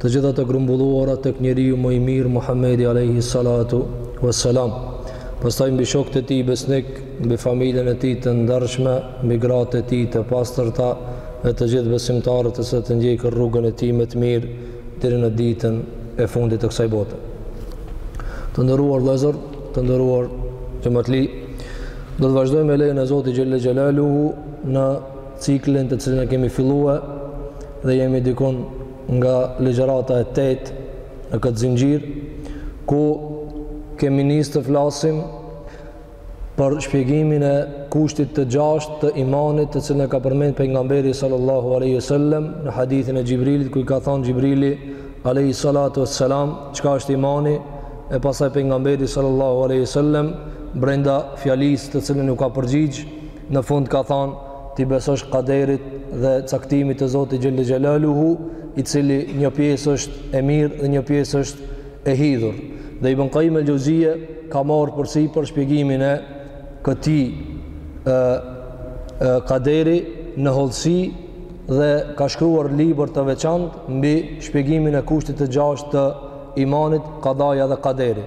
Të gjitha të grumbulluara tek njeriu më i mirë Muhamedi alejhi salatu ves selam, pastaj mbi shokët e tij besnik, mbi familjen e tij të ndershme, mbi gratë e tij të pastërta dhe të gjithë besimtarët që e ndjekin rrugën e tij më të mirë deri në ditën e fundit të kësaj bote. Të nderuar vëllezër, të nderuar xhamatli, do të vazhdojmë me lejën e Zotit xhelle xhelaluhu në ciklin të cilin e kemi fillue dhe jemi dikun nga ligjërata e tetë në këtë zinxhir, ku kemi nisë të flasim për shpjegimin e kushtit të gjashtë të imanit të cilin e ka përmend pejgamberi sallallahu alaihi wasallam në hadithin e Xhibrilit ku i ka thënë Xhibrili alaihi salatu wassalam çka është imani e pastaj pejgamberi sallallahu alaihi wasallam brenda fjalisë të cilën iu ka përgjigj Në fund ka thënë, T'i besosh kaderit dhe caktimit të Zotit xhelle xhelaluhu, i cili një pjesë është e mirë dhe një pjesë është e hidhur. Dhe Ibn Kajim el-Xheuzije ka marrë përsipër shpjegimin e këtij kaderi në hollësi dhe ka shkruar libër të veçantë mbi shpjegimin e kushtit të gjashtë të imanit, kadaja dhe kaderi.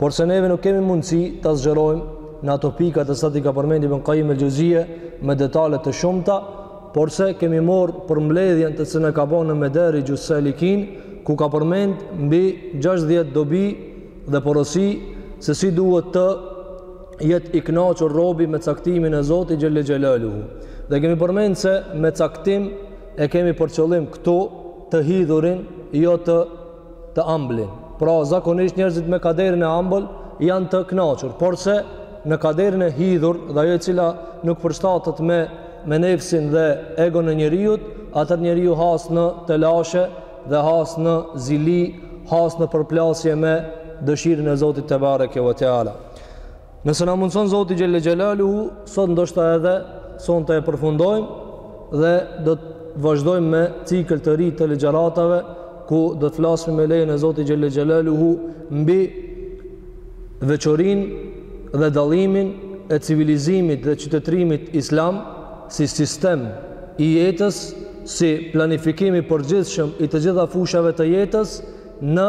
Porse neve nuk kemi mundësi ta zgjerojmë në ato pika të cilat i ka përmend Ibn Kajim el-Xheuzije me detale të shumta, porse kemi marr përmbledhjen të cilën e ka bo në Medarixhus-salikin, ku ka përmend mbi 60 dobi dhe porosi se si duhet të jetë i kënaqur robi me caktimin e Zotit xhelle xhelaluhu. Dhe kemi përmend se me caktim e kemi për qëllim këtu të hidhurin, jo të të amblin. Pra, zakonisht njerëzit me kaderin e ambël janë të knaqur, porse në kaderin e hidhur dhe ajo e cila nuk përshtatet me me nefsin dhe egon e njeriut, atëherë njeriu has në telashe dhe has në zili, has në përplasje me dëshirën e Zotit tebareke ve teala. Nëse na mundëson Zoti xhelle xhelaluhu, sot ndoshta edhe sonte e përfundojmë dhe do të vazhdojmë me cikël të ri të ligjëratave ku do të flasim me lejën e Zotit xhelle xhelaluhu mbi veçorinë dhe dallimin e civilizimit dhe qytetërimit islam si sistem i jetës, si planifikim i përgjithshëm i të gjitha fushave të jetës, në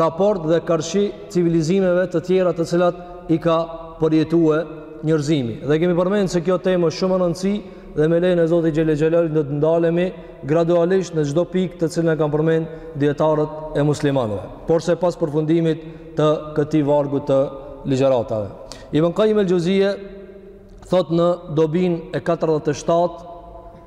raport dhe karshi civilizimeve të tjera të cilat i ka përjetue njerëzimi. Dhe kemi përmend se kjo temë është shumë me rëndësi dhe me lejnë e Zotit xhelle xhelaluhu do të ndalemi gradualisht në çdo pikë të cilën e kanë përmend dijetarët e muslimanëve. Porse pas përfundimit të këtij vargu të ligjëratave. Ibn Kajim el-Xheuzije thotë në dobinë e 47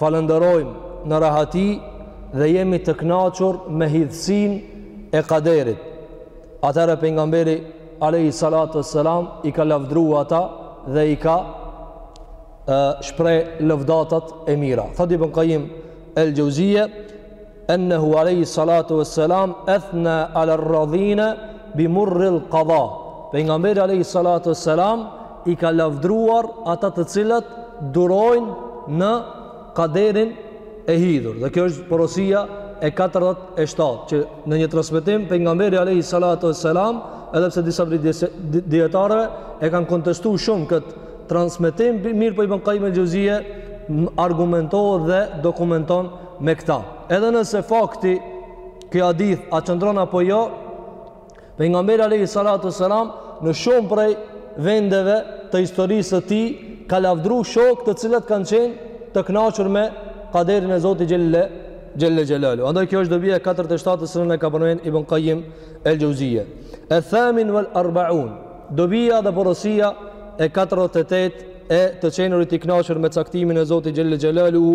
falënderojmë në rehati dhe jemi të kënaqur me hidhësinë e kaderit atëherë pejgamberi alayhi salatu wassalam i ka lavdru ata dhe i ka shpreh lëvdatat e mira. Thot Ibn Qayyim el-Jauziyje Ennehu alejhi salatu e selam ethna ala rradhina bi murril qada. Pejgamberi alejhi salatu e selam i ka lavdruar ata të cilët durojnë në kaderin e hidhur. Dhe kjo është porosia e 47 që në një transmetim pejgamberi alejhi salatu e selam edhe pse disa prej dijetarëve e kanë kontestu shumë këtë transmetim mirëpo Ibn Qayyim el-Jauziyje argumentohet dhe dokumenton me këta. Edhe nëse fakti ky hadith a qëndron apo jo, pejgamberi alayhi salatu selam në shumë prej vendeve të historisë së tij ka lavdru shokët të cilët kanë qenë të kënaqur me kaderin e Zotit xhelle xhelle xhelaluhu. Andaj kjo është dobia e 47 cilën e ka përmend Ibn Qayyim el-Jauziyje. Eth-thamin wal arbaun. Dobia dhe porosia e 48 e të qenurit i kënaqur me caktimin e Zotit xhelle xhelaluhu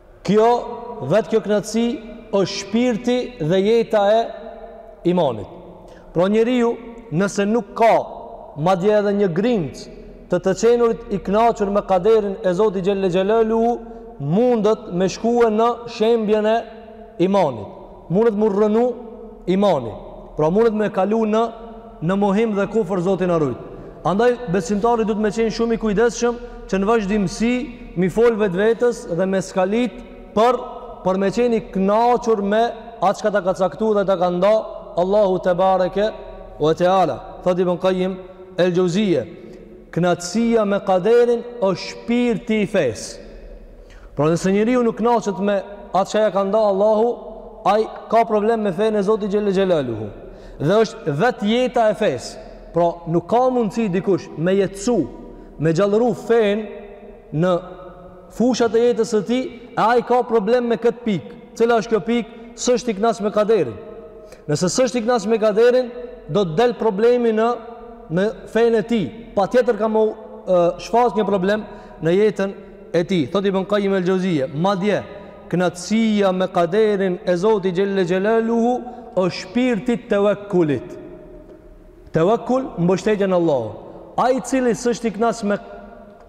Kjo, vetë kjo kënaqësi, është shpirti dhe jeta e imanit. Pra njeriu, nëse nuk ka, madje edhe një grimcë, të të qenurit i kënaqur me kaderin e Zotit xhelle xhelaluhu, mundet me shkue në shembjen e imanit. Mundet m'u rrënu imani, pra mundet me kalu në në mohim dhe kufër Zoti na rujt. Andaj besimtari duhet me qenë shumë i kujdesshëm që në vazhdimësi m'i fol vetvetes dhe me skalit për për me qenë i kënaqur me atë çka ta ka caktu dhe ta ka nda Allahu tebareke ve teala. Thot Ibn Qayyim el-Jauziyje, kënaqësia me kaderin është shpirti i fesë. Pra nëse njeriu nuk kënaqet me atë çka ia ka nda Allahu, ai ka problem me fenë e Zotit xhelle xhelaluhu. Dhe është vetë jeta e fesë. Pra nuk ka mundësi dikush me jetësu, me gjallëru fenë në fushat e jetës së tij, e ai ka problem me këtë pikë. Cila është kjo pikë? S'është i knaq me kaderin. Nëse s'është i knaq me kaderin, do të del problemi në, në fenë e tij. Patjetër ka m'u shfaq një problem në jetën e tij, thotë Ibn Qayyim el-Jauziyje, madje kënaqësia me kaderin e Zotit xhelle xhelaluhu është shpirti i tevekkulit. Tevekkul mbështetjen në Allah. Ai i cili s'është i kënaqur me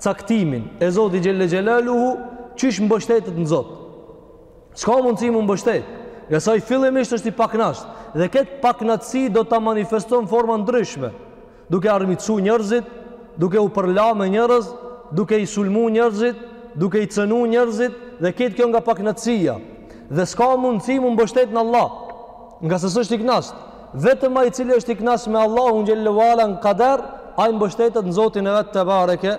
caktimin e Zotit xhelle xhelaluhu, qysh mbështetet në Zot. S'ka mundësi m'u mbështet. Ngase ai fillimisht është i pakënaq dhe këtë pakënaqësi do ta manifeston në forma ndryshme. duke armiqësu njerëzit, duke u përla me njerëz, duke i sulmu njerëzit, duke i cënu njerëzit dhe krejt kjo nga pakënaqësia. Dhe s'ka mundësi mu mbështet në Allah, ngase s'është i knaqt. Vetëm ai i cili është i knaqt me Allahun xhelle ve ala në kader, ai mbështetet në Zotin e vet tebareke,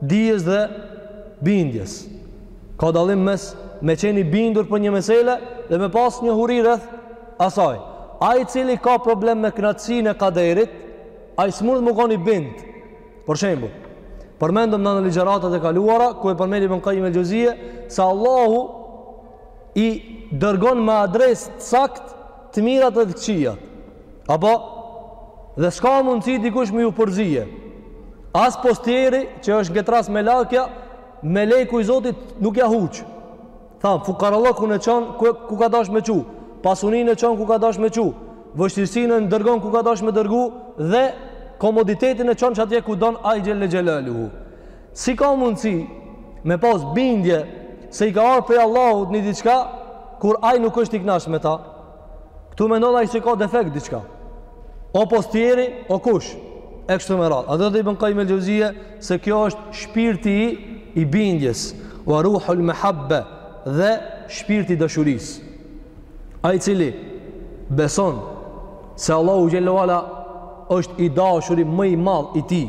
dijes dhe bindjes. Ka dallim mes me qen i bindur për një mesele dhe me pas njohuri rreth asaj. Ai i cili ka problem me knaqësinë e kaderit, ai s'mun me kon i bind. Për shembull, përmendëm në në ligjëratat e kaluara, ku e përmendi Ibn Kajim el-Xheuzije, se Allahu i dërgon me adresë sakt të mirat dhe të këqijat. Apo, dhe s'ka mundësi dikush me ju përzi. As postieri që është n'këtë rast melaqja, meleku i Zotit nuk ja huq. Tha, fukarallëkun e çon ku, ku ka dash me çu, pasuninë e çon ku ka dash me çu, vështirësinë e dërgon ku ka dash me dërgu, dhe komoditetin e çon që atje ku don ai xhelle xhelaluhu. Si ka mundësi me pas bindje se i ka ardh prej Allahut një diçka kur ai nuk është i knaq me ta? Ktu mendon ai se ka defekt diçka. O postieri, o kush? E kështu me radhë. A dhe thot Ibn Kajim el-Xheuzije se kjo është shpirti i, i bindjes, ve ruhul mehabbe dhe shpirti i dashurisë. Ai i cili beson se Allahu xhelle ve ala është i dashuri më i madh i tij,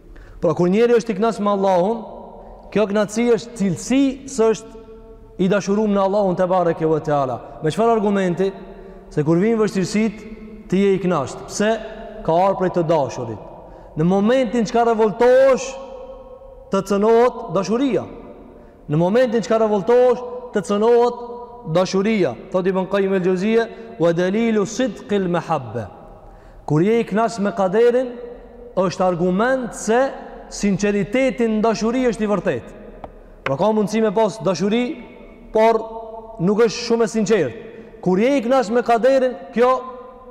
Pra kur njeri është i knaq me Allahun, kjo kënaqësi është cilësi se është i dashurum në Allahun tebareke ve teala. Me çfarë argumenti? Se kur vijnë vështirësitë, ti je i knaqt. Pse? Ka ardh prej të dashurit. Në momentin çka revoltohesh, të cënohet dashuria. Në momentin çka revoltohesh të cënohet dashuria, thot Ibn Kajim el-Xheuzije, ve delilu sidkil mehabbe. Kur je i knaq me kaderin, është argument se sinqeriteti në dashuri është i vërtetë. Pra ka mundësi me pas dashuri, por nuk është shumë e sinqertë. Kur je i knaq me kaderin, kjo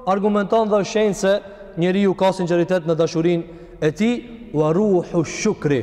argumenton dhe është shenjë se njeriu ka sinqeritet në dashurinë e tij, ve ruhu shukri.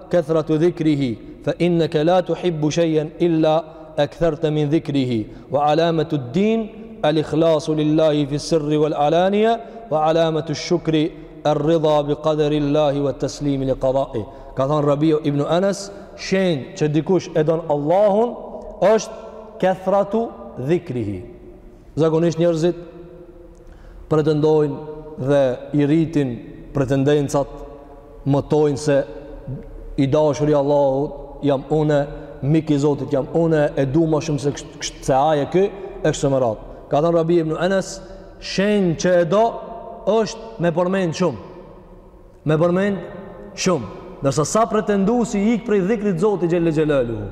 كثرة ذكره فإنك لا تحب شيئا إلا أكثرت من ذكره وعلامة الدين الإخلاص لله في السر والعلانية وعلامة الشكر الرضا بقدر الله والتسليم لقضائه ka الربيع ابن أنس شين تشدكوش që الله أشت كثرة ذكره Zagonisht njerëzit pretendojnë dhe i rritin pretendencat, mëtojnë se i dashur i Allahut jam une, mik i Zotit jam une, e du ma shumë se, se ai e ky, e kështu me radhë. Ka thënë Rabi ibn Enes, shenjë që e do, është me përmend shumë. me përmend shumë ndërsa sa pretenduesi ik prej dhikrit Zotit xhel-le xhelaluhu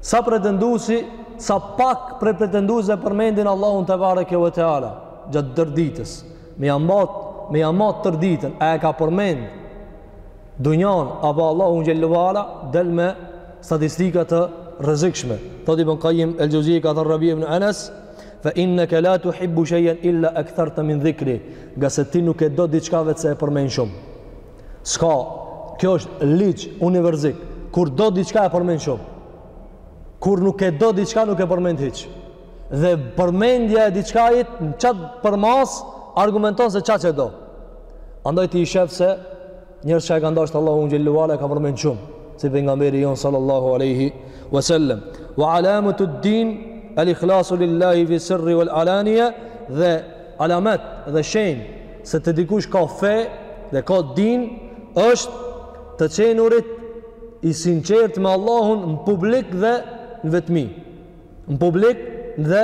sa pretenduesi sa pak prej pretenduesve përmendin Allahun tebareke ve teala gjatë tërë ditës me ia mbat me ia mbat tërë ditën a e ka përmend dunjan apo Allahun xhel-le ve ala del me statistika të rrezikshme thot ibn Qayyim el-Xheuzije ka thënë Rabi ibn Anas Fa innaka la tuhibbu shay'an illa aktharta min dhikri. Ngase ti nuk e do diçka vetëm se e përmend shumë. S'ka, kjo është ligj univerzik. Kur do diçka e përmend shumë. Kur nuk e do diçka nuk e përmend hiç. Dhe përmendja e diçkait në çat përmasë argumenton se çaq e do. Andaj ti i shef se Njerëz që e kanë dashur Allahun xhel-le ve ala e kanë përmend shumë, si pejgamberi jonë sallallahu alaihi wasallam. Wa alamatu ad-din al-ikhlasu lillahi fi sirri wal alaniya dhe alamet dhe shenjë se te dikush ka fe dhe ka din është të qenurit i sinqertë me Allahun në publik dhe në vetmi. në publik dhe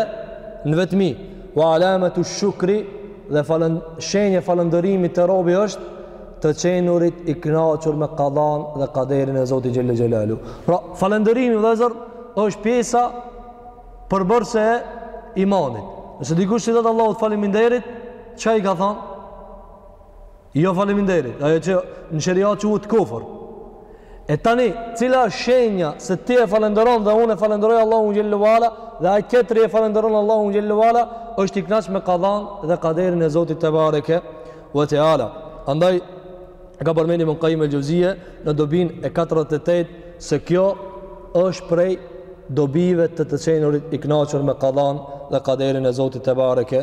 në vetmi wa alamatu shukri dhe falën, shenja e falënderimit te robi është të qenurit i knaqur me kadan dhe kaderin e Zotit xhel-le xhelaluhu pra falënderimi vëllezër është pjesa përbërëse e imanit nëse dikush s'i thotë Allahut faliminderit çka i ka thonë Jo faleminderit, ajo në sheriat quhet kufër. E tani, cila është shenja se ti e falenderon dhe unë e falenderoj Allahun xhel-le ve ala dhe ai tjetri e falenderon Allahun xhel-le ve ala është i knaq me kadhan dhe kaderin e Zotit tebareke ve teala. Andaj, e ka përmend Ibn Qayyim el-Xheuzije në dobinë e 48 se kjo është prej dobive të të qenurit i kënaqur me kadhan dhe kaderin e Zotit tebareke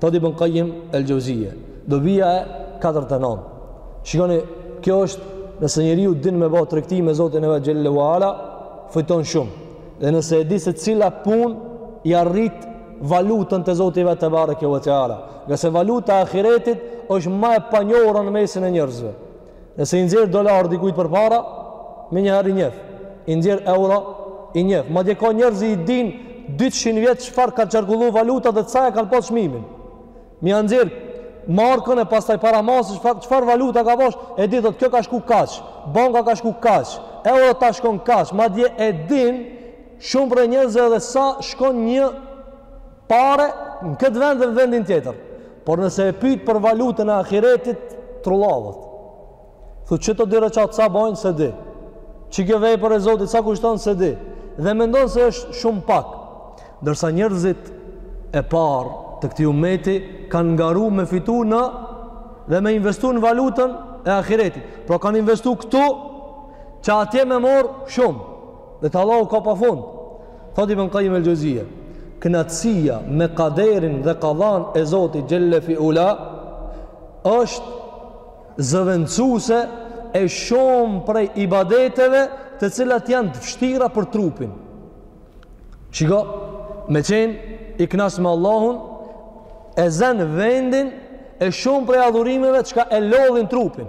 Thot Ibn Qayyim el-Xheuzije, dobia e 49. Shikoni, kjo është nëse njeriu din me bë tregti me Zotin e vet xhel-le ve ala, fiton shumë. Dhe nëse e di se cila punë e rrit valutën te Zoti vet tebareke ve teala, ngase valuta e ahiretit është më e panjohura në mesin e njerëzve. Nëse i nxjerr dolar dikujt përpara, me njëherë i njef. I nxjerr euro, i njef. Madje ka njerëz i din 200 vjet çfarë kanë qarkullu valutat dhe sa e kanë pas çmimin. Me ia nxjerr markën e pastaj para, pas, çfarë, çfarë valuta ka pas, e di thot kjo ka shku kaq, banka ka shku kaq, euro tash shkon kaq, madje e din shumë prej njerëzve edhe sa shkon një pare në këtë vend dhe në vendin tjetër. Por nëse e pyet për valutën e ahiretit, trullavet. Thu qëto dy rekat sa bojnë s'e di. Qikjo vepër te Zoti sa kushton s'e di. Dhe mendon se është shumë pak. Ndërsa njerëzit e parë të këtij ummeti kanë ngaru me fitu në dhe me investu në valutën e ahiretit. Pra kanë investu këtu që atje me morr shumë. Dhe te Allahu ka pa fund. Thotë Ibn Kajim el Xhevzije. Kënaqësia me kaderin dhe kadanë e Zotit Xhele fi Ula është zëvendësuse e shumë prej ibadeteve të cilat janë të vështira për trupin. Shiko, me qenë i knaq me Allahun, e zen vendin e shumë prej adhurimeve çka e lodhin trupin.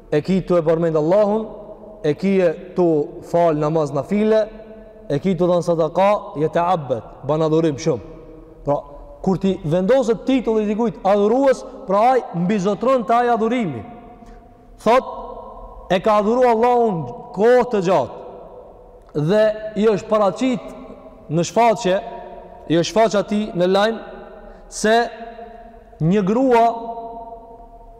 e ki tu e përmend Allahun, e ki tu fal namaz nafile, e ki tu dhanë sadaka, jetë abid, ban adhurim shumë. Pra, kur t'i vendoset titulli dikujt adhurues, pra ai mbizotëron te ai adhurimi. Thotë, e ka adhuru Allahun kohë të gjatë, dhe i është paraqit në shfaq, i është shfaq atij në lajm, se një grua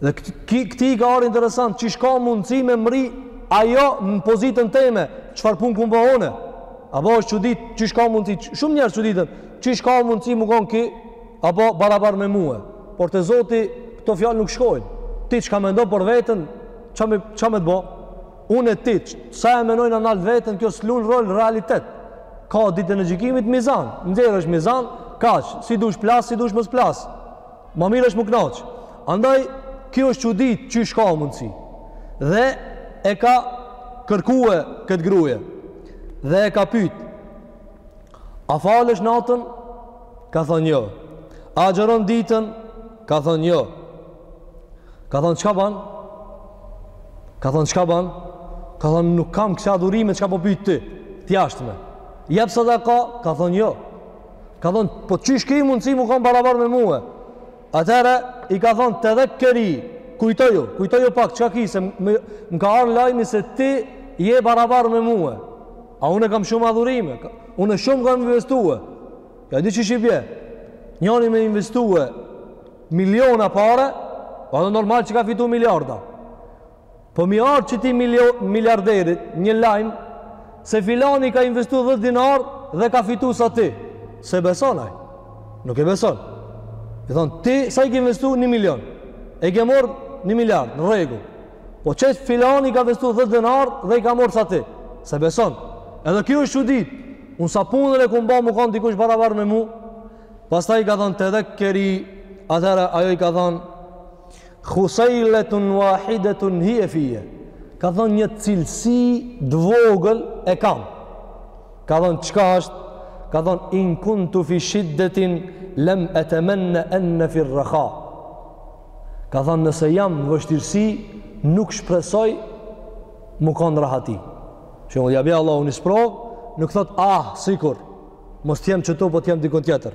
Dhe këtij, këtij i ka ardh interesant, qysh ka mundësi me mrri ajo në pozitën teme, çfarë pune kom bo unë? Apo është çudit, qysh ka mundësi, shumë njerëz çuditen, qysh ka mundësi me konë ky, apo barabar me mue. Por te Zoti, këto fjalë nuk shkojnë. Ti çka mendon për veten, ça me, ça me të bo? Unë e ti, sa e menojmë nalt veten, kjo s'lun rol realitet. Ka ditën e gjykimit, mizan. Nxjerret mizan, kaq, si dush plas, si dush mos plas. Ma mirë është mu knaq. Andaj, kjo është çudit qysh ka mundësi. Dhe e ka kërkue këtë grue. Dhe e ka pyt. A falesh natën? Ka thonë jo. A agjëron ditën? Ka thonë jo. Ka thonë çka ban? Ka thonë çka ban? Ka thonë nuk kam kësi adhurime çka po pyt ti. Të jashtme. Jep sadaka? Ka thonë jo. Ka thonë, po ti qysh ki mundësi mu kanë barabar me mue? Atëherë, i ka thonë, tedhekkeri, kujtoju, kujtoju pak, çka ki, se më ka ardh lajmi se ti je barabar me mue. A unë kam shumë adhurime, unë shumë kam investue. Ja, di që shqipje, njani me investue miliona pare, po edhe normal që ka fitu miliarda. Po m'i ardh këtij miliarderit një lajm se filani ka investu 10 dinar dhe ka fitu sa ti. S'e beson ai. Nuk e beson. I thonë, ti sa i ke investu? Një milion. E ke marrë një miliard, në rregull. Po që filani ka investu 10 dinar dhe i ka marrë sa ti. S'e beson. Edhe kjo është çudi. Unë sa punë e kom ba m'u kanë dikush barabar me mu. Pastaj i ka thonë, tedhekkeri, atëherë ajo i ka thonë, Khusajlatun wahidatun hije fije. Ka thon një cilësi të vogël e kam. Ka thon çka është? Ka thon in kuntu fi shiddetin lem etemenne enni fi rraha. Ka thon nëse jam në vështirësi, nuk shpresoj m'u kanë rahati. Shembull ja bi Allahu ni sprovë, nuk thot ah, sikur, mos t'jem qëtu, po t'jem dikun tjetër.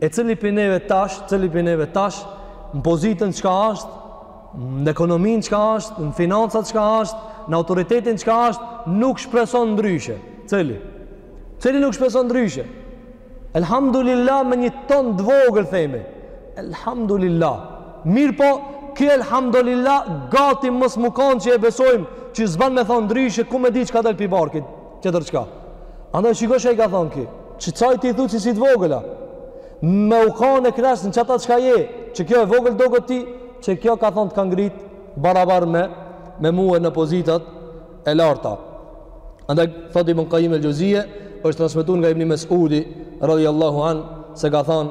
E cili prej neve tash, cili prej neve tash në pozitën çka asht, në ekonominë çka asht, në financat çka asht, në autoritetin çka asht, nuk shpreson ndryshe. Cili? Cili nuk shpreson ndryshe? Elhamdulillah me një ton të vogël themi. Elhamdulillah. Mirëpo, kjo elhamdulillah gati mos m'u kanë që e besojmë, që s'ban me thanë ndryshe, ku me di çka dal pi barkit. tjetër çka? Andaj shiko çka i ka thonë ky, që çaj ti thu cilësi të vogla, me u kanë i kënaqur në qata çka je, që kjo e vogël doket ty, që kjo ka thonë të ka ngritë barabar me, me mue në pozitat e larta. Andaj, thot Ibn Kajim el-Xheuzije, është transmetu nga ibni Mesudi, radhi Allahu anhu, se ka thonë,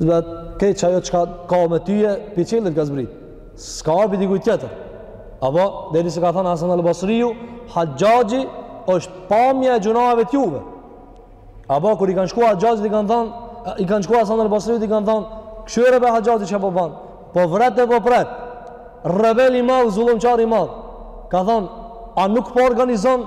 Zbret e keqja jo çka ka me tyje, pi qiellit ka zbrit. S'ka pi dikuj tjetër. Apo, derisa ka thënë Hasan al-Basriju, Haxhaxhi është pamja e gjynaheve t'juve. Apo, kur i kanë shku Haxhaxhi, i kanë thënë, i kanë shku Hasan al-Basriju, i kanë thënë, kshyre be Haxhaxhi çka po ban, po vret e po pret, rebel i madh, zullumqar i madh, ka thënë, a nuk po organizon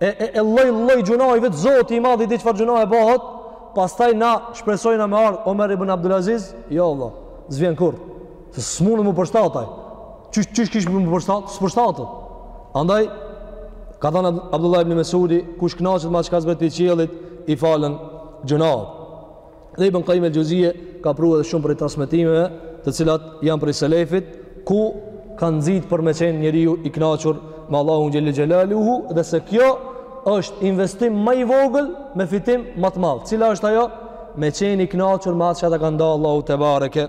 e e e lloj lloj gjynahi vet Zoti i madhi di çfarë gjynahi bahet pastaj na shpresojmë me ardh Omer ibn Abdulaziz jo valla s'vjen kurr se s'mundë m'u përshtat ai qysh, qysh kish m'u përshtat s'përshtatet andaj ka thënë Abdullah ibn Mesudi kush knaqet me çka zbret prej qiellit i falen gjynahet Dhe Ibn Kajim el-Xheuzije ka pru edhe shumë prej transmetimeve, të cilat janë prej selefit, ku kanë nxit për me qenë njeriu i kënaqur me Allahun xhelle xhelaluhu dhe se kjo është investim ma i vogël me fitim ma të madh. Cila është ajo? Me qenë i kënaqur me atë që ta ka da Allahu tebareke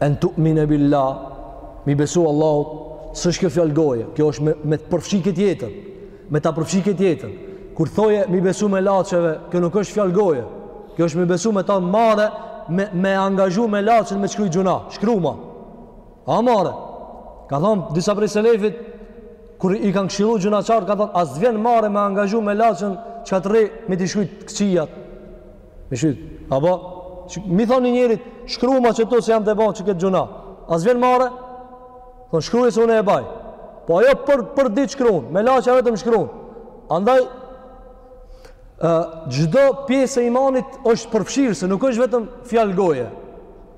En tu'mine billah, mi besu Allahut, s'është kjo fjalë goje, kjo është me, me të përfshi këtë jetën, me të përfshi këtë jetën. Kur thoje mi besu melaqeve, kjo nuk është fjalë goje, kjo është mi besu me t'ardh marre, me, me angazhu melaqen me shkru gjynah, shkruma. A marre, ka thonë disa prej selefit, kur i kanë këshillu gjynahqarët, ka thonë, a s'të vjen marre me angazhu melaqen çka të rri, me t'i shkru të këqijat, Mi shkru. Apo mi thon një njerit, shkruma qeto se jam tu ba qikët gjynah. A s'vjen marre. Po shkruje se unë e baj. Po ajo për për ditë shkruan, melaqja vetëm shkruan. Andaj ë çdo pjesë e imanit është përfshirëse, nuk është vetëm fjalë goje.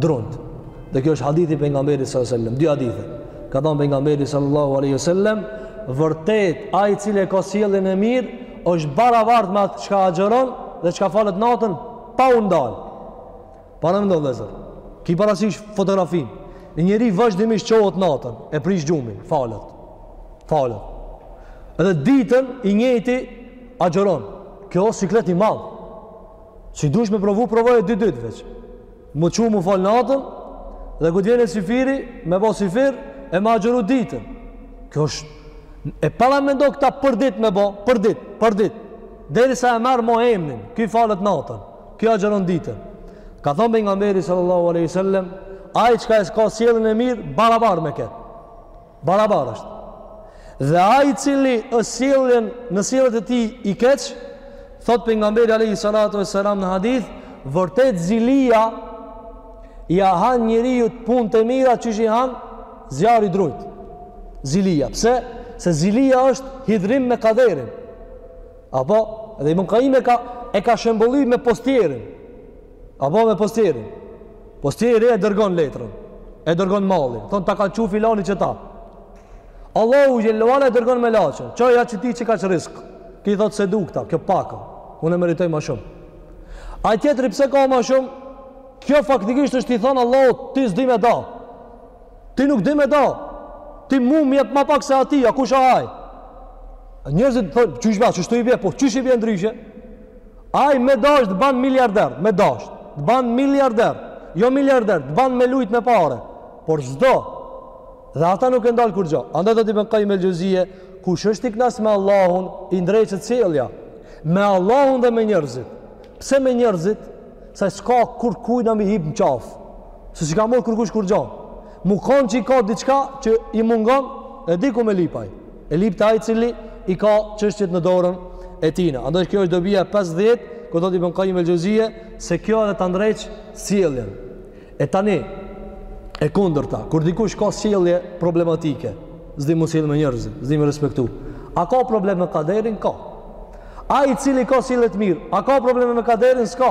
druntë. Dhe kjo është hadithi pejgamberit sallallahu alaihi wasallam, dy hadithe. Ka thënë pejgamberi sallallahu alaihi wasallam, vërtet ai i cili ka sjelljen e mirë është barabartë me atë çka agjëron dhe çka falet natën pa u ndal. Paramendo vllezër. Ki parasysh fotografinë. Një njeri vazhdimisht çohet natën, e prish gjumin, falet. Falet. Edhe ditën i njëjti agjëron. Kjo është siklet i madh. Si dush me provu, provoje dy ditë veç. M'u çu m'u falë natën, dhe kur të vjen syfyri, me bo syfyr, e me agjëru ditën. Kjo është, e paramendo këta për ditë me bo, për ditë, për ditë. Derisa e merr mo emnin, ky falet natën, ky agjëron ditën. Ka thonë pejgamberi sallallahu aleyhi sallem, ai çka e ka sjelljen e mirë, barabar me ketë. Barabar është. Dhe ai i cili është sjelljen në sjelljet e tij i keq, thot pejgamberi alayhi salatu vesselam në hadith, vërtet zilia ja han njeriut punët e mira qysh i han zjarri drujt. Zilia, pse? Se zilia është hidhrim me kaderin. Apo, edhe Ibn Kajimi e ka, e ka shembullin me postjerin. Apo me postjerin. Postjeri e dërgon letrën. E dërgon malin. Thonë ta ka çu filani qeta. Allahu xhelle ve ala e dërgon melaqen. Çoja qeti qikaq rizk. Ky thotë s'e du këta, kjo pak a. Unë e meritoj ma shumë. Ai tjetri pse ka ma shumë? Kjo faktikisht është mi thonë Allahut ti s'di me da. Ti nuk di me da. Ti mu më jep ma pak se ati, a kush a ai? Njerëzit thonë, qysh i bje, qeshtu i bje, po qysh i bje ndryshe? Ai me dash të ban miliarder, me dash të ban miliarder, jo miliarder, të ban me lujt me pare, por s'do, dhe ata nuk e ndalë kurgjo. Andaj thotë Ibn Kajim el-Xhevzije, kush është i knaq me Allahun, i ndreqet sjellja, me Allahun dhe me njërzit. Pse me njërzit? Se s'ka kurkujna mi hip në qafë, se s'i ka marrë kurkush kurgjo. Mu kanë që i ka diçka që i mungon, e di ku me lyp ai. E lyp te ai i cili i ka çështjet në dorën e tina. Andaj kjo është dobia e pesëdhjetë, kur thotë Ibn Kajim el Xheuzije, se kjo edhe ta ndreq sjelljen. E tani, e kundërta, kur dikush ka sjellje problematike, s'di m'u sjellë me njerëzit, s'di me respektu. A ka problem me kaderin? Ka. Ai i cili ka sjellje të mirë, a ka probleme me kaderin? S'ka.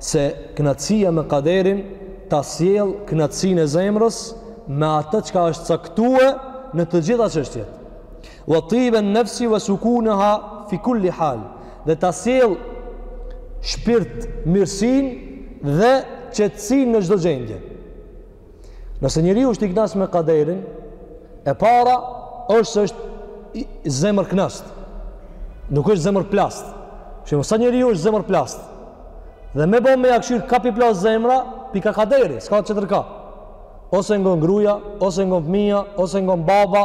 se knaqësia me kaderin ta sjell knaqësinë e zemrës me atë çka është caktue në të gjitha çështjet. Ue tibun nefsi ue sukunuha fi kulli hal dhe ta sjell shpirtmirësinë dhe qetësinë në çdo gjendje. Nëse njeriu është i knaqt me kaderin, e para është se është zemërknaqt. Nuk është zemërplast. Shumica njeriu është zemërplast. Dhe me bo me ia kshyr kah p'i plas zemra, pi kah kaderi, s'ka tjetër kah. O s'e ngon gruja, o s'e ngon fëmija, o s'e ngon baba,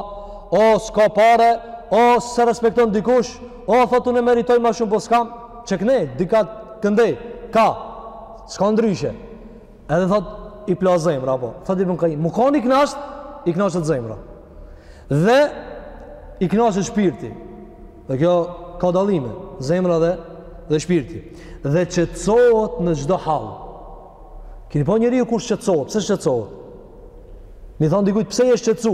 o s'ka pare, o s'e respekton dikush, o thotë unë e meritoj ma shumë, po s'kam, qe kne, dikah këndej, ka, s'ka ndryshe. Edhe thot i plas zemra apo. Thot Ibn Qayyim, mu kanë i knaqt, i kënaqet zemra. Dhe i kënaqet shpirti. Dhe kjo ka dallime, zemra dhe dhe shpirti. Dhe qetësohet në çdo hal. Këqyrni po njeriu kur shqetësohet, pse shqetësohet? Me i thon dikujt pse je shqetësu?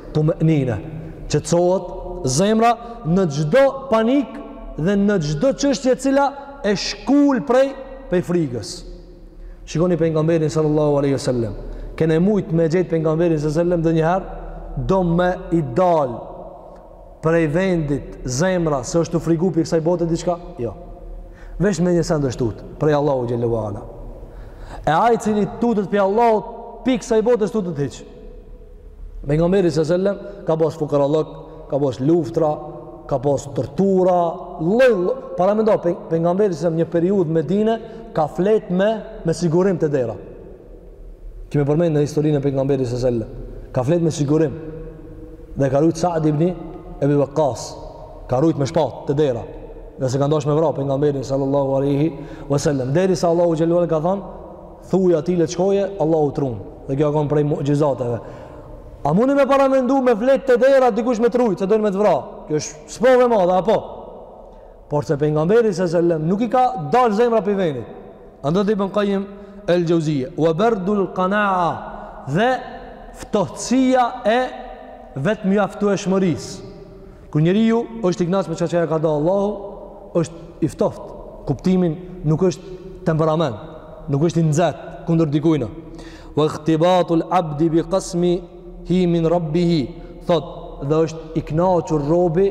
tumënine, qetësohet zemra në çdo panik dhe në çdo çështje e cila e shkul prej prej frigës. Shikoni pejgamberin sallallahu alaihi wasallam, keni mujt me gjet pejgamberin sallallahu alaihi wasallam ndonjëherë do me i dal prej vendit zemra se është tu frigu pi kësaj bote diçka? Jo. Veç me një send është tutë, prej Allahu Xhelle ue Ala. E ai i cili tutet prej Allahut, pi kësaj bote s'tutet hiç. Pejgamberi se selem, ka pas fukarallëk, ka pas luftra, ka pas tortura, lëllë, paramendo, pejgamberi se selem, një periudhë n'Medine, ka flet me, me sigurim te dera. Kemi përmend në historinë e pejgamberit se selem. Ka flet me sigurim. Dhe ka rujtë Saad ibn Ebi Vekas. Ka rujtë me shpatë te dera. Dhe se kanë dash me vra pejgamberin sallallahu aleyhi ve selem. Derisa Allahu xhelle ue ala ka thanë, Thuaj atij le të shkojë, Allahu t'run. Dhe kjo ka kon prej muxhizateve. A muni me paramendu me flet te dera dikush me t'rujt, se doin me të vra. Kjo është sprovë e madhe apo? Porse pejgamberi se selem nuk i ka dal zemra pi venit. Andaj thotë ibn Qayyim el-Jauziye, "Wa bardul qana'a" dhe ftohtësia e vetëmjaftueshmërisë. Kur njeriu është i kënaqur me çata çka ja ka nda Allahu, është i ftohtë. Kuptimin nuk është temperament, nuk është i nxehtë kundër dikujt. Wa ightibatul abdi bi qasmihi min rabbihi. Thot, dhe është i knaqur robi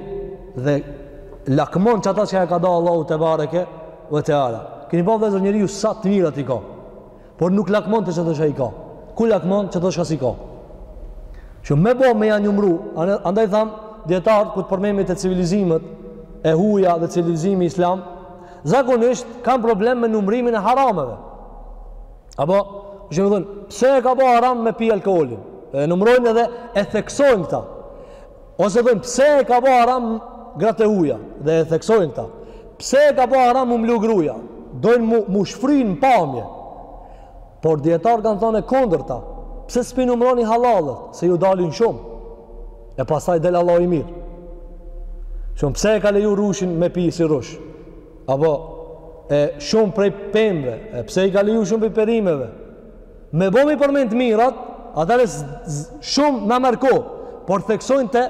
dhe lakmon çata çka ja ka nda Allahu tebareke ve teala. Keni pa vëllezër njeriu sa të mirat i ka. Por nuk lakmon te çato çka i ka. Ku lakmon çato çka s'i ka. Që me bo me ja numru, andaj thamë, djetarët kur t'përmendim te civilizimët e huja dhe civilizimi islam, zakonisht kanë problem me numrimin e harameve. Apo, që me thonë, pse e ka bo haram me pi alkoholin? E numrojnë edhe e theksojnë këta. Ose thojnë, pse e ka ba haram gratë e huja? Dhe e theksojnë kta. Pse e ka ba haram m'u mlu gruja? Dojnë mu, m'u shfry në pamje. Por dijetarët kanë thënë e kundërta. Pse s'pi numroni hallallet? Se ju dalin shumë. E pastaj del Allahu i mirë. Shumë, pse e ka leju rrushin me pi si rrush? Apo, e shumë prej pemve. E pse i ka leju shumë prej perimeve? Me bo me i përmend të mirat, atëherë shumë na merr kohë, por theksojnë te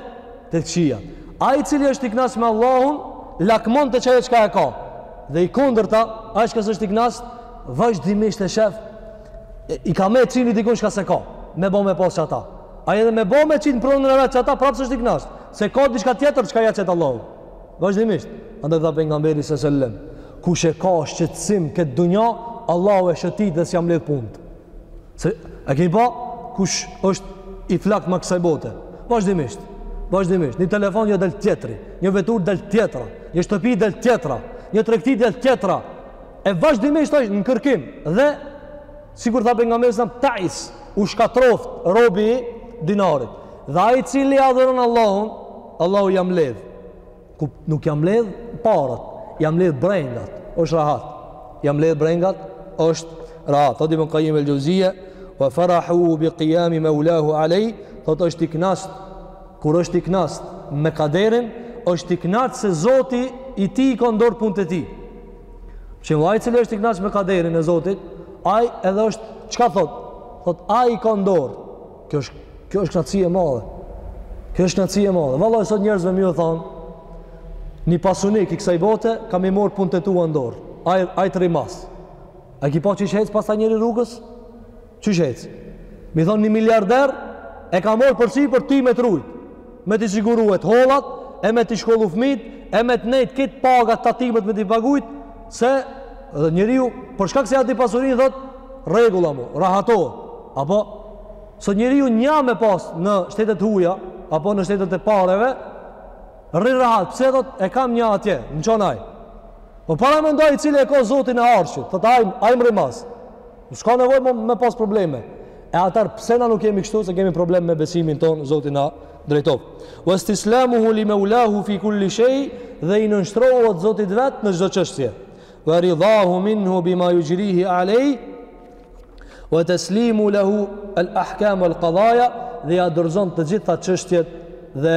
të këqijat. Ai i cili është i knaqt me Allahun, lakmon te çajo çka e ka. Dhe e kundërta, ai çka s'është i knaqt, vazhdimisht e shef, i ka me cili dikun çka s'e ka, me bo me pasë çata. Ai edhe me bo me qitë në pronën e vetë çata, prapë s'është i knaqt, se ka diçka tjetër çka ja qet Allahu. Vazhdimisht, andaj tha pejgamberi sallallahu alajhi wasallam, kush e ka shqetësim këtë dunja, Allahu e shëtit dhe s'ja mbledh punët. Se e kemi pa kush është i flakt mas kësaj bote. Vazhdimisht, vazhdimisht, një telefon jo del tjetri, një vetur del tjetra, një shtëpi del tjetra, një tregti del tjetra. E vazhdimisht është në kërkim dhe sikur tha pejgamberi a.s. tais u shkatroft robi i dinarit. Dhe ai i cili adhuron Allahun, Allahu ja mbledh. Ku nuk ja mbledh paret, ja mbledh brengat. Është rahat. Ja mbledh brengat, është rahat. Thotë Ibn Qayyim el-Jawziyye, "Wa farahu bi qiyami mawlahu alayh", thotë është i knaqt kur është i knaqt me kaderin, është i knaqt se Zoti i tij i ka ndor punët e tij. Që ai cili është i knaqt me kaderin e Zotit, ai edhe është çka thotë? Thotë ai i ka ndor Kjo është kjo është knaqësi e madhe. Kjo është knaqësi e madhe. Vallahi sot njerëzve me ju thon, një pasunik i kësaj bote ka me i marr punët e tua në dorë. Ai ai të rri mas. A ki pa qysh ec pastaj njeri rrugës? Qysh ec? Mi thon një miliarder e ka marr përsi për ti me t'rujt. me t'i siguru të hollat, e me t'i shkollu fmijt, e me t'nejt kejt pagat tatimet me t'i pagujt, se dhe njeriu, për shkak se ja di pasurin, thotë, rregulla mu, rahatohet, apo, sot njeriu nja me pas në shtetet e huja, apo në shtetet e pareve, rri rahat, pse thotë, e kam nja atje, m'çon ai, po paramendo ai i cili e ka Zotin e Arshit, thotë, ajmë, ajmë rri mas, S'ka nevoj më me pas probleme. E atëher pse na nuk jemi kështu se kemi problem me besimin ton, Zoti na drejtoft. Wastislamuhu li maulahu fi kulli shay dhe i nënshtrohet Zotit vet në çdo çështje. Wa ridahu minhu bima yujrihi alay wa taslimu lahu al ahkam wal qadaya dhe ja dorëzon të gjitha çështjet dhe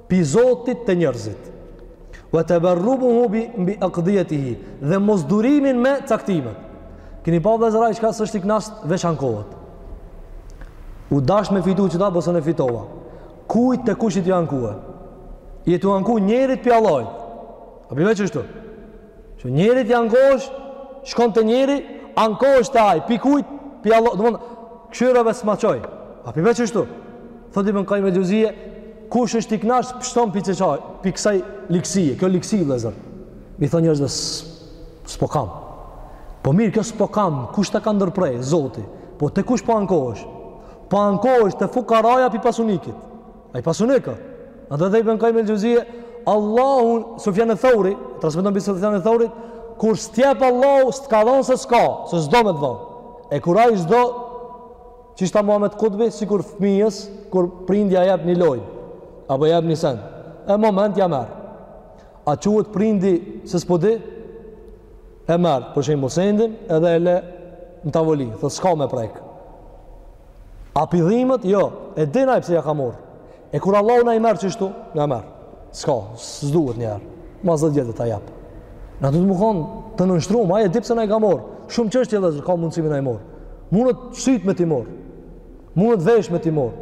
pi Zotit te njerzit wa tabarrubuhu bi bi aqdiyatihi dhe mosdurimin me caktimet keni pa vllezër ai çka s'është i knaqt veç ankohet u dasht me fitu që ta bësën e fitova kujt te kush je tu u anku je tu u anku njerit pi Allahit a pi veç qështu Që njerit i ankohesh, shkon te njeri, ankohesh te ai, pi kujt, pi Allahut, dhe mund, kshyre s'ma çoi, a pi veç kështu, thot Ibn Qayyim el-Jauziyje, kush është i knaqt, pështon pi çkaje, pi kësaj ligsije, kjo ligsi, vllezër, me i thon njerëzve s'po kam, po mirë, kjo s'po kam, kush ta ka ndërpre, Zoti, po te kush po ankohesh, po ankohesh te fukaraja pi pasanikit, Ai pasanik. Andaj dhe Ibn Qayyim el-Jauziyje, Allahu Sufjan al-Thauri, transmeton pi Sufjan al-Thauri, kur s't'jep Allahu s'ka dhon se s'ka, se s'do me të dhon. E kur ai s'do, qysh tha Muhammed Kutbi, sikur fëmijës, kur prindi ja jep një lojë, apo jep një send, e n'moment ja merr. A quhet prindi se s'po di, e merr, për shembull sendin, edhe e le në tavolinë, thotë s'ka me prek. A p'i dhimet, jo, e din ai pse ja ka mor. E kur Allahu na i merr qështu, na e merr. S'ka, s'duhet njëherë. Mas dhjetë vjete ta jap. Na duhet me kon të nënshtrum, ai e di pse na i ka mor. Shumë çështje vllezër, ka mundësi me na i mor. Munet sytë me t'i mor. Munet veshët me t'i mor.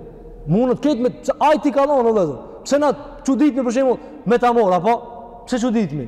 Munet kejt me... Ai t'i ka dhon, vllezër. Pse na çuditmi për shembull me ta mor, apo? Pse çuditmi?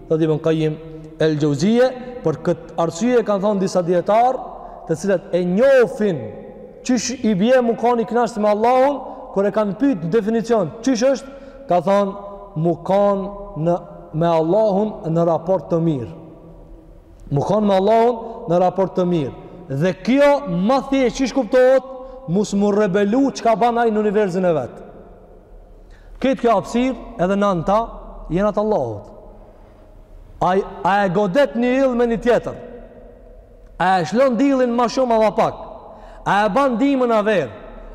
Thotë Ibn Qayyim el-Jauziyje, për këtë arsye kanë thonë disa dijetarë, të cilët e njofin qysh i bie mu kanë i knaqt me Allahun, kur e kanë pyet definicion, qysh është, ka thonë mu kanë në me Allahun në raport të mirë. Mu kanë me Allahun në raport të mirë. Dhe kjo ma thjesht qysh kuptohet, mos mu rebelu çka ban ai në universin e vet. Krejt kjo hapsirë edhe na në ta, jena t'Allahut. A, a e godet një yll me një tjetër? A e shlon dillin ma shumë a ma pak? A e ban dimën a verë?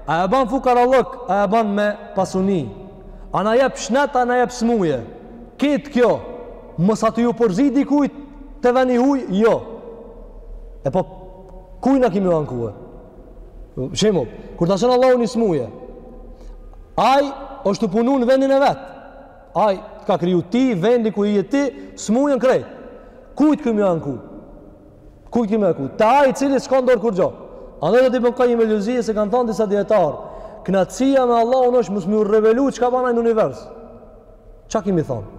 A e ban fukarallëk? A e ban me pasuni? A na jep shnet, a na jep smuje? Krejt kjo, mos âsht tu ju përzi dikujt te veni huj, jo. E po, kuj na kimi me ju anku? Shemull, kur ta sheh Allahu një smuje, ai është tu punu në vendin e vet. Ai të ka kriju ty, vendi ku je ti, smujen krejt. Kujt ki me ju anku? Kujt ki me ju anku? Te ai, cili s'ka n'dorë kurgjo. Andaj do ti përkaj një meluzije, se kanë thonë disa djetarë. Knacija me Allahun është mos me u rebelu çka ban ai në univers. Ça kemi thonë?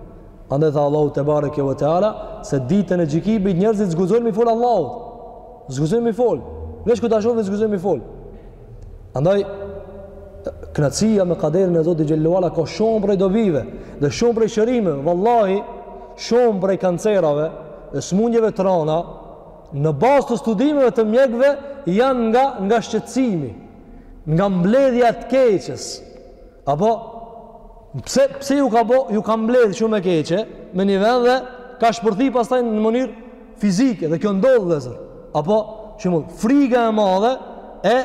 Andaj tha Allahu tebareke ve teala, se ditën e gjykimit njerëzit s'guxojnë me i fol Allahut. S'guxojnë me i fol. Veç kur ta shohin s'guxojnë me i fol. Andaj, knaqësia me kaderin e Zotit xhelle ve ala ka shumë prej dobive dhe shumë prej shërimeve. Vallahi, shumë prej kancerave dhe smundjeve të rana në bazë të studimeve të mjekëve janë nga nga shqetësimi, nga mbledhja e të keqes. Apo pse pse ju ka bo, ju ka mbledh shumë e keqe me një vend dhe ka shpërthi pastaj në mënyrë fizike dhe kjo ndodh vllezër. Apo shumë friga e madhe e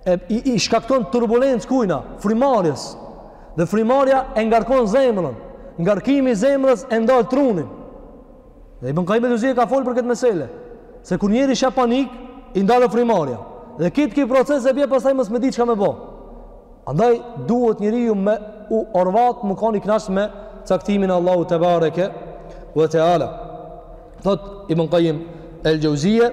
e i, i shkakton turbulencë kujna, frymëmarrjes. Dhe frymëmarrja e ngarkon zemrën. Ngarkimi i zemrës e ndal trunin. Dhe Ibn Kajim el-Xhevzije ka fol për këtë mesele, se kur njeri sheh panik, i ndalet frymëmarrja. Dhe krejt ky proces e bie pastaj mos me di çka me bo. Andaj duhet njeriu me u orvat me kanë i knaqt me caktimin e Allahut tebareke ve teala. Thot Ibn Kajim el-Xhevzije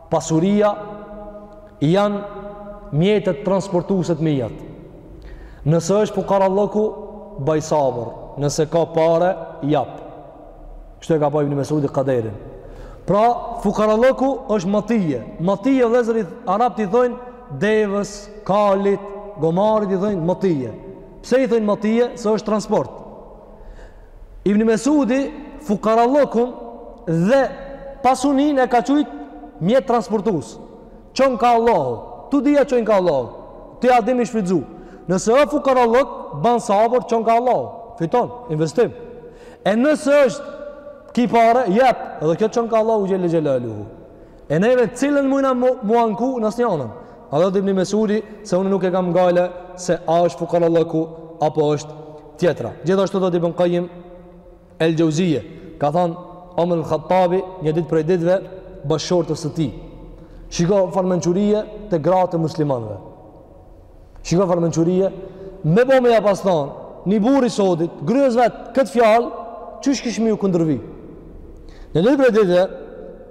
Pasuria janë mjetet transportuese të miat. Nëse është fukaralloku, baj sabër. Nëse ka pare, jap. Kështu e ka pa Ibn Mesudi kaderin. Pra, fukaralloku është matije. Matije vëllezër arabët i thonë devës, kalit, gomarit i thonë matije. Pse i thonë matije? Se është transport. Ibn Mesudi fukarallokun dhe pasunin e ka qujt mjet transportus. Çon ka Allahu. Të dyja çojnë ka Allahu. Ti a din me i shfrytzu. Nëse e fukarallok, ban sabër, çon ka Allahu. Fiton, investim. E nëse është ki pare, jep, edhe kjo çon ka Allahu xhel-le xhelaluhu. E neve cilën mujna mu anku në asnjanën. A thotë Ibni Mesudi se unë nuk e kam gajle se a është fukarallëku apo është tjetra. Gjithashtu thotë Ibn Kajim El Xhevzije. Ka thonë Omer ibn Khattabi një ditë prej ditëve bashkëshortes së tij. Shiko far mençurie te gratë e muslimanve. Shiko far mençurie me bo me ja pas thonë një burrë i sodit, grues vet këtë fjalë, qysh kish me ju kundërvi? Një ditë prej ditëve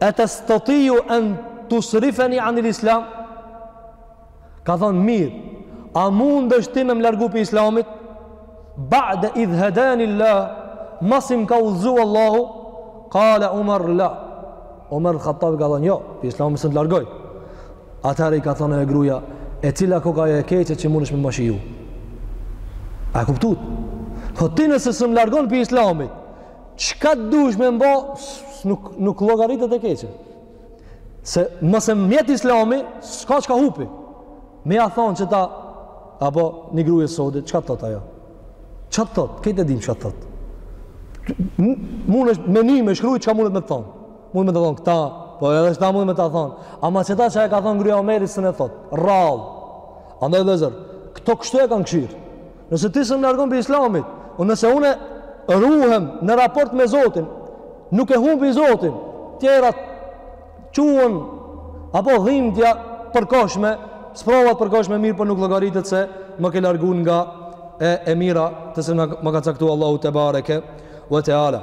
E testetiu en tasrifeni anil islam? Ka thonë, mirë, a mundesh ti me më largu prej islamit? Ba'de idh hedanillah, masi m'ka udhëzu Allahu, kale Umar la. Umar ibn Khattabi ka thonë, jo, prej islamit s'të largoj. Atëherë i ka thonë gruja, e cila koka e keqe që mundesh me më shiju. A e kuptut? Po ti nëse s'më largon prej islamit, Çka të dush me m'bo, nuk, nuk llogaritet e keqe. Se masi m'jet islami, s'ka çka hupi. Me ja thonë qeta, apo një gruje sodit, çka të thotë ajo? Ça të thotë? Krejt e dim çka të thotë. Munesh me ni, me shkru çka mundet me të thonë. Munet me të thonë këta, po edhe qeta mundet me të thonë. Ama qeta që e ka thonë gruja e Omerit s'un e thotë, rrallë. Andaj vllezër, këto kështu e kanë kqyrë. Nëse ti s'më largon prej islamit, o nëse une ruhem në raport me Zotin, nuk e humbi Zotin, tjerat quhen, apo dhimbja e përkohshme, sprova e përkohshme mirë, por nuk llogaritet se më ke largun nga e, e mira të se ma ka caktu Allahu tebareke ve teala.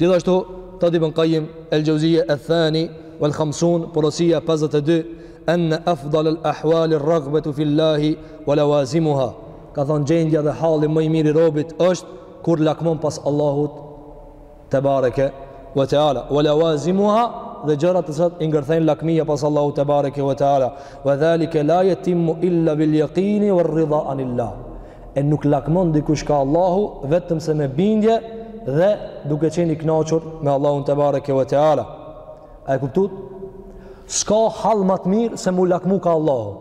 Gjithashtu, thotë Ibn Kajim el Xhevzije, eth-thani uel khamsun, porosia 52, Anna afdal al ahwal al raghbatu fi llahi wa lawazimuha. Ka thon gjendja dhe halli më i mirë i robit është kur lakmon pas Allahut tebareke ve teala wa lawazimuha dhe gjërat të cilat i ngërthejnë lakmia pas Allahut tebareke ve teala wa zalika la yatimmu illa bil yaqin wa ridha anillah. E nuk lakmon dikush ka Allahu vetëm se me bindje dhe duke qenë i kënaqur me Allahun tebareke ve teala. A e kuptut? S'ka hall ma të mirë se mu lakmu ka Allahu.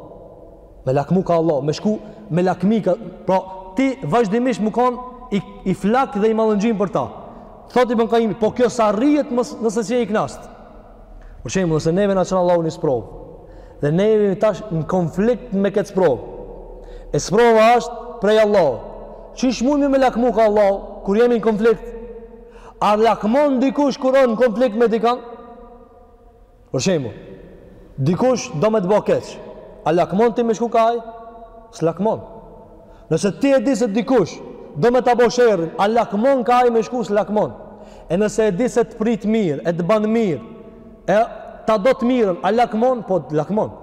Me lakmu ka Allahu, me shku me lakmi ka, pra ti vazhdimisht me kanë i, i flaktë dhe i mallëngjym për ta. Thot Ibn Kajimi, po kjo s'arrihet, nëse s'je i knaqt. Për shembull, nëse neve na çon Allahu ni sprovë, dhe ne jemi tash në konflikt me këtë sprovë, e sprova është prej Allahut. Qysh munmi me lakmu ka Allahu, kur jemi në konflikt? A lakmon dikush kur është në konflikt me dikan? Për shembull, dikush do me të bo keq. A lakmon ti me shku ka ai? S'lakmon. Nëse ti e di se dikush do me ta bo sherrin, a lakmon ka ai me shku s'lakmon. E nëse e di se të prit mirë, e të bën mirë, e ta do të mirën, a lakmon? Po lakmon.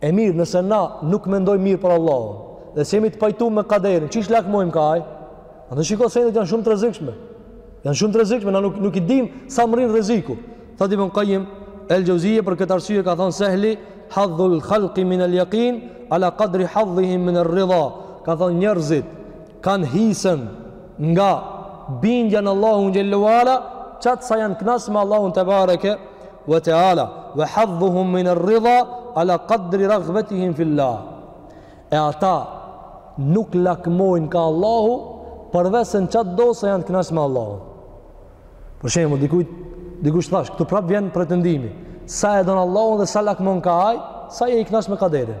E mirë, nëse na nuk mendojmë mirë për Allahun, dhe s'jemi të pajtu me kaderin, qysh lakmojmë ka ai? Andaj shiko sendet janë shumë të rrezikshme. Janë shumë të rrezikshme, na nuk nuk i dim sa mrrin rreziku. Thotë Ibn Qayyim El Jauziye për këtë arsye ka thënë Sehli, hadhul khalqi min al yaqin ala qadri hadhihim min ar ridha. Ka thënë njerëzit kanë hisën nga bindja në Allahun xhel-le ue ala, qat sa janë kënaqë me Allahun tebareke wa ta'ala wa hadhuhum min ar-ridha ala qadri raghbatihim fi Allah. E ata nuk lakmojnë ka Allahu përveç se në qat dozë janë të kënaqur me Allahun. Për shembull, dikuj dikush thash, këtu prap vjen pretendimi. Sa e don Allahun dhe sa lakmon ka ai, sa je i kënaqur me kaderin.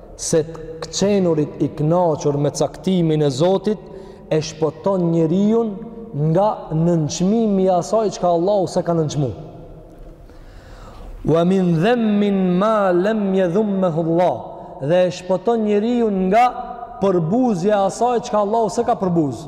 se të këqenurit i kënaqur me caktimin e Zotit e shpëton njeriun nga nënçmimi i asaj çka Allahu s'e ka nënçmu. Wa min dhammin ma lam yadhummahu Allah dhe e shpëton njeriun nga përbuzja e asaj çka Allahu s'e ka përbuz.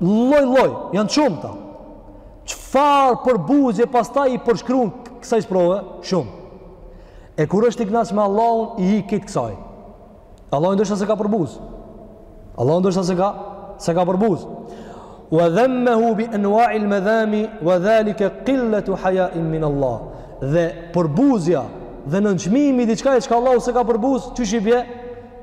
Lloj lloj, janë të shumta. Çfarë përbuzje pastaj i përshkruan kësaj sprove? Shumë. E kur është i knaq me Allahun, i hikët kësaj. Allahu ndoshta s'e ka përbuz. Allahu ndoshta s'e ka s'e ka përbuz. Wa dhammahu bi anwa'i al-madhami wa dhalika qillatu haya'in min Allah. Dhe përbuzja dhe nënçmimi diçkaje çka Allahu s'e ka përbuz, qysh i bie?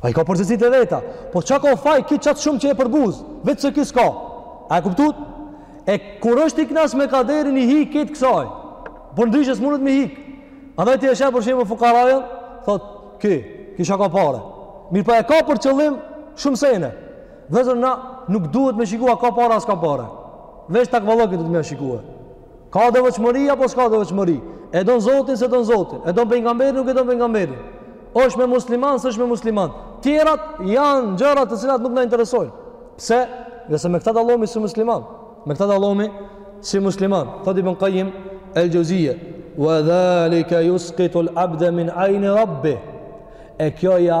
Ai ka përgjegjësitë e veta. Po çka ka faj ky qat shumë që e përbuz, veç se ky s'ka. A e kuptuat? E kur është i knaq me kaderin i hikët kësaj. Po ndryshe s'mundet me hik. Andaj ti e sheh për shembull fukarajën, thot ky, ky çka ka pare. Mirëpo e ka për qëllim shumë sene. Vllezër na nuk duhet me shiku a ka pare a s'ka pare. Veç takvallëkin duhet me shiku a. Ka devotshmëri apo s'ka devotshmëri? E don Zotin s'e don Zotin? E don pejgamberin nuk e don pejgamberin? është me musliman s'është me musliman? Tjerat janë gjërat të cilat nuk na interesojnë. Pse? Sepse me këta dallomi si musliman. Me këta dallomi si musliman. Thot Ibn Qayyim El Jauziye. Wa dhalike juskitul abde min ajni rabbi. E kjo ja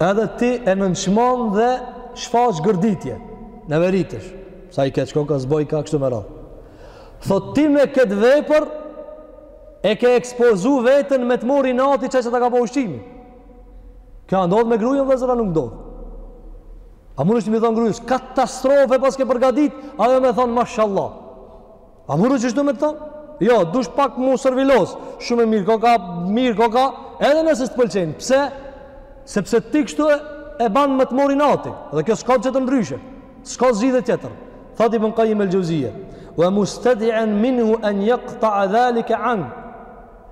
edhe ti e nënçmon dhe shfaq gërditje, neveritesh, sa i keq koka, s'bojka kështu me radhë. Thot ti me këtë vepër, e ke ekspozu veten me të morr inati qaj që ta ka bo ushqimin. Kjo ndodh me grujën vllezër a nuk ndodh. A mundesh ti me i thonë grujës, katastrofë paske përgadit, ajo me thonë, mashallah. A mun qështu me të thonë? Jo, dush pak mu servilos, shumë e mirë koka, mirë koka, edhe nëse s'të pëlqen, pse? Sepse ti kështu e, e ban me të morr inati, dhe kjo s'ka tjetër ndryshe, s'ka zgjidhje tjetër. Tha Ibn Kajim el Xhevzije, wa mustadi'an minhu an yaqta'a dhalika an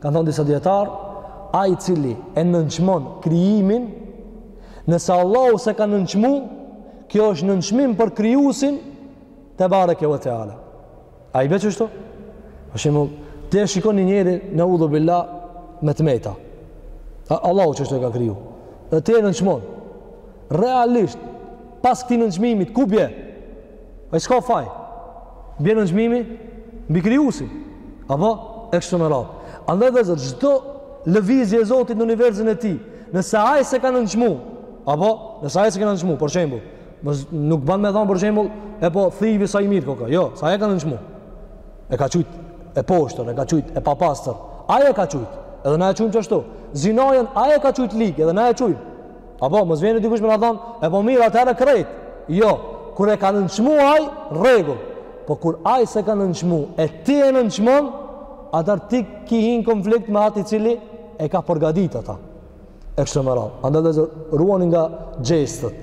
Kanë thënë disa dijetarë, ai i cili e nënçmon krijimin, nëse Allahu s'e ka nënçmu, kjo është nënçmim për krijuesin tebareke ve teala. A i bje qështu? Për shembull, ti e shikon një njeri neudhubilah me të meta. Allahu qështu e ka kriju. Dhe ti e nënçmon. Realisht, pas këtij nënçmimit, ku bje? Ai s'ka faj. Bje nënçmimi mbi krijuesin. Apo e kështu me radhë. Andaj vllezër, çdo lëvizje e Zotit në univerzin e tij, nëse aj s'e ka nënçmu, apo nëse aj s'e ka nënçmu, për shembull, nuk ban me thonë për shembull, e po thivi sa i mirë koka, jo, se aj e ka nënçmu, e ka qujt e poshtër, e ka qujt e papastër, aj e ka qujt, edhe na e qujmë qështu, zinajën aj e ka qujt ligë, edhe na e qujmë, Apo, mos vjen dikush me na thonë, e po mirë atëherë krejt. Jo, kur e ka nënçmu aj, rregull. Po kur aj s'e ka nënçmu, e ti e nënçmon, atëherë ti ki hi në konflikt me at i cili e ka përgadit ata. E kështu me radhë. Andaj vllezër, ruani nga gjestet,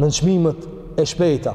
nënçmimet e shpejta.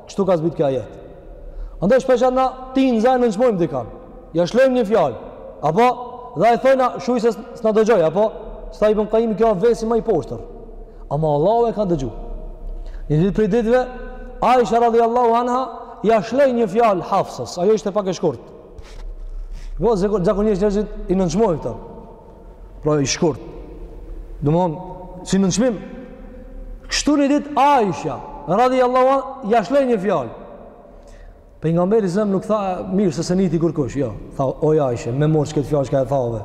Kështu ka zbrit kjo ajet. Andaj shpeshherë na tinza e nënçmojm dikan. Ja shlojm një fjalë. Apo dhe e thojna shuj se s'na dëgjoi, apo si tha Ibn Kajimi kjo o vesi më i poshtër. Ama Allahu e ka dëgju. Një ditë prej ditëve, Aisha radhiyallahu anha ja shloi një fjalë Hafsës. Ajo ishte pak e shkurt. Po zakonisht njerëzit i nënçmojnë këto. Pra i shkurt. Domethonë, si nënçmim, kështu një dit Aisha, radhiallahu anha, ja shloi një fjalë. Pejgamberi alejhi selam nuk tha mirë se s'e niti kërkush, jo. Tha, oj Aisha, me morr këtë fjalë çka e thave.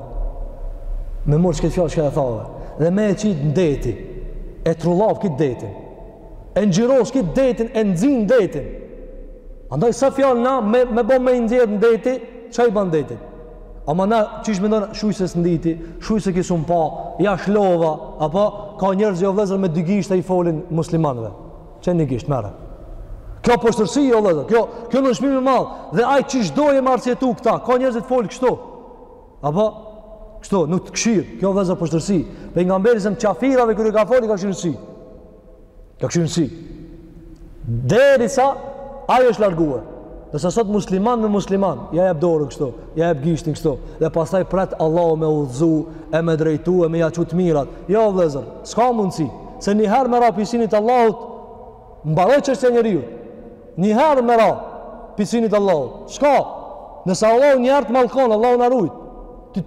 Me morr këtë fjalë çka e thave. Dhe me e qitë në deti, e trullov këtë detin, e ngjyros këtë detin, e nxin detin. Andaj sa fjalë na, me, me bo me i nxjerr në deti, ça i ban detit? Ama na çish mendon shuj se s'nditi, shuj se kisun pa, ja shlova, apo ka njerëz o vëllezër me dy gishta i folin muslimanëve. Qe një gisht merre. Kjo poshtërsi o vëllezër, kjo kjo nënçmim i madh dhe ai çish dojë e marrë tu këta, ka njerëz që folin kështu. Apo kështu, nuk të kshir, kjo vëllezër poshtërsi. Pejgamberi sa qafirave kur u ka folë i ka kshirë n'si. Ka kshirë në si. Derisa ai është largue. Ndërsa sot musliman me musliman, ja jep dorën kështu, ja jep gishtin kështu, dhe pastaj pret Allahu me udhëzu, e me drejtu, e me ja çu të mirat. Jo, vllezër, s'ka mundësi, se njëherë me ra pi sinit Allahut, mbaroi çështja e njeriut. Njëherë me ra pi sinit Allahut, s'ka. Nëse Allahu njëherë të mallkon, Allahu na rujtë,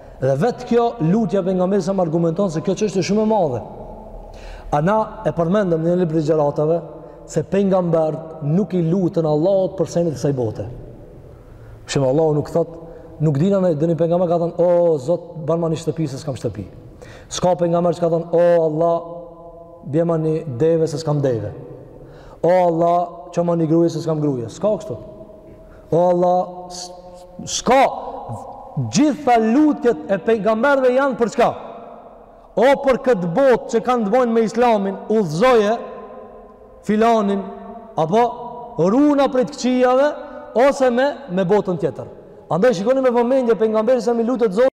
Dhe vetë kjo lutja pejgamberit selam argumenton se kjo çështje shumë e madhe. A na e përmendëm në një prej ligjëratave se pejgamberët nuk i lutën Allahut për senet e kësaj bote. Për shembull Allahu nuk thot, nuk dina ndonji pejgamber ka thonë, o, oh, zot, banma një shtëpi se s'kam shtëpi. S'ka pejgamber që ka thonë, o, oh, Allah, bjema një deve se s'kam deve. O, oh, Allah, çoma një gruje se s'kam gruje. S'ka kështu. O Allah, s'ka gjitha lutjet e pejgamberëve janë për çka? O për këtë botë që kanë të bëjnë me Islamin, udhëzoje filanin apo runa prej të këqijave ose me me botën tjetër. Andaj shikoni me vëmendje pejgamberi selam i lutet Zot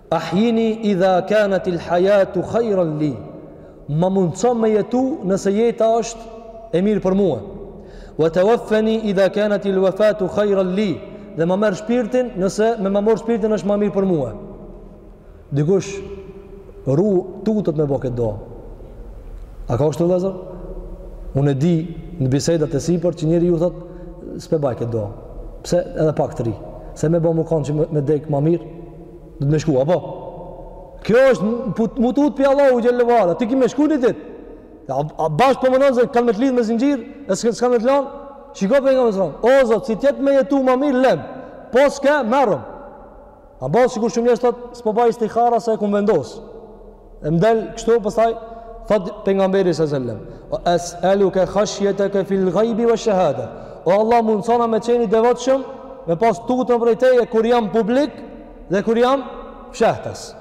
Ahyini idha kanat il hayatu khayran li. Ma mundso me jetu nëse jeta është e mirë për mua. Wa tawaffani idha kanat il wafatu khayran li. Dhe ma merr shpirtin nëse me ma mor shpirtin është më mirë për mua. Dikush ru tutet me bo këtë dua. A ka kështu vëllezër? Unë e di në bisedat e sipër që njeriu thot s'pe baj këtë dua. Pse edhe pak të rri. Se me bo me u kanë që me, me dekë ma mirë. Duhet me shku apo? Kjo është put me u tut pi Allahu xhele ve ala. Ti ki me shku një ditë. A, a bash po mendon se kanë me të lidh me zinxhir, e s'kan s'kan me të lan? Shiko pejgamberi selam, o zot, si t'jetë me jetu ma mirë, lem, po s'ke, merrëm. A bash sikur shumë njerëz thot, s'po baj istikhara se e kum vendosë. E mdel kështu pastaj thot pejgamberi sa selam. Wa as'aluka khashyataka fil ghaibi wa shahada. O Allah mundsona me qenë i devotshëm, me pas tutën prej teje kur jam publik dhe kur jam fshehtas.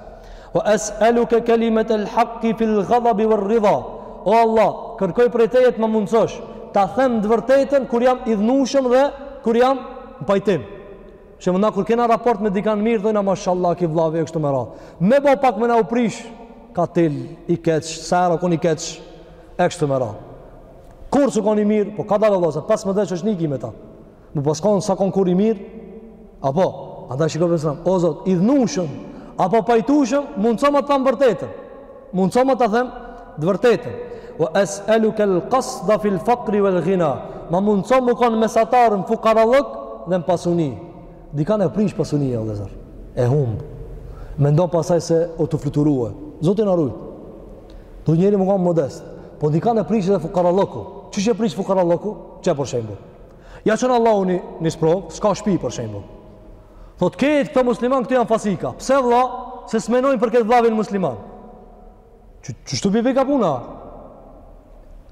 Wa as'aluka kalimat al haqqi fil ghadabi war ridha. O Allah, kërkoj prej teje të më mundsosh ta them të vërtetën kur jam idhnushëm dhe kur jam në pajtim. Që më na kur kena raport me dikan mirë, thojna mashallah, ky vllavi e kështu me radhë. Me bo pak me na u prish, katil, i keq, sahera kon i keq, e kështu me radhë. Kurr s'u kon i mirë, po ka dalë Allah, se pas më dhe që është një me ta. Më pas po kon s'a kon kurr i mirë, apo, andaj shiko për sëram, o zot, idhnushëm, apo pajtushëm, mundësoma ta tham vërtetën. Mundsoma ta them të vërtetën. Wa as'aluka al-qasda fi al-faqr wa al-ghina. Ma mundso me kon mesatar në fukarallëk dhe në pasuni. Dikan e prish pasunia vllazër. E humb. Mendon pasaj se osht tu fluturu. Zoti na rujt. Do njeri me kon modest. Po dikan e prish edhe fukarallëku. Qysh e prish fukarallëku? Qe për shembull. Ja çon Allahu një një sprovë, s'ka shpi për shembull. Thot këta këta musliman këtu janë fasika. Pse vlla? Se s'menojnë për këtë vllavin musliman. Që kështu po i ka puna?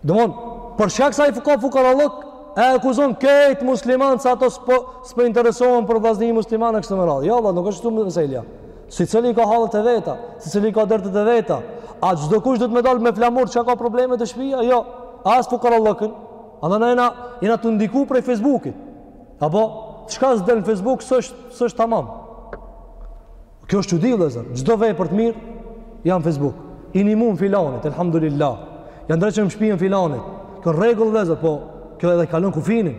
Domthon, për shkak se ai fuka fukarallok e akuzon këta musliman se ata s'po s'po interesohen për vllaznit musliman e kështu me radhë. Jo, vlla, nuk është ashtu meseleja. Secili ka hallet e veta, secili ka dertet e veta. A çdokush duhet me dalë me flamur çka ka probleme te shpia? Jo. As fukarallokun. Andaj na jena të ndikun prej Facebookit. Apo, çka s'del në Facebook, s'është tamam. Kjo është çudi, vllazër. Çdo vepër të mirë, ja në Facebook. I nimum filanit, elhamdulillah. Ja ndreqëm shpijën filanit. Kjo n'rregull, vllazër, po, kjo edhe kalon kufinin.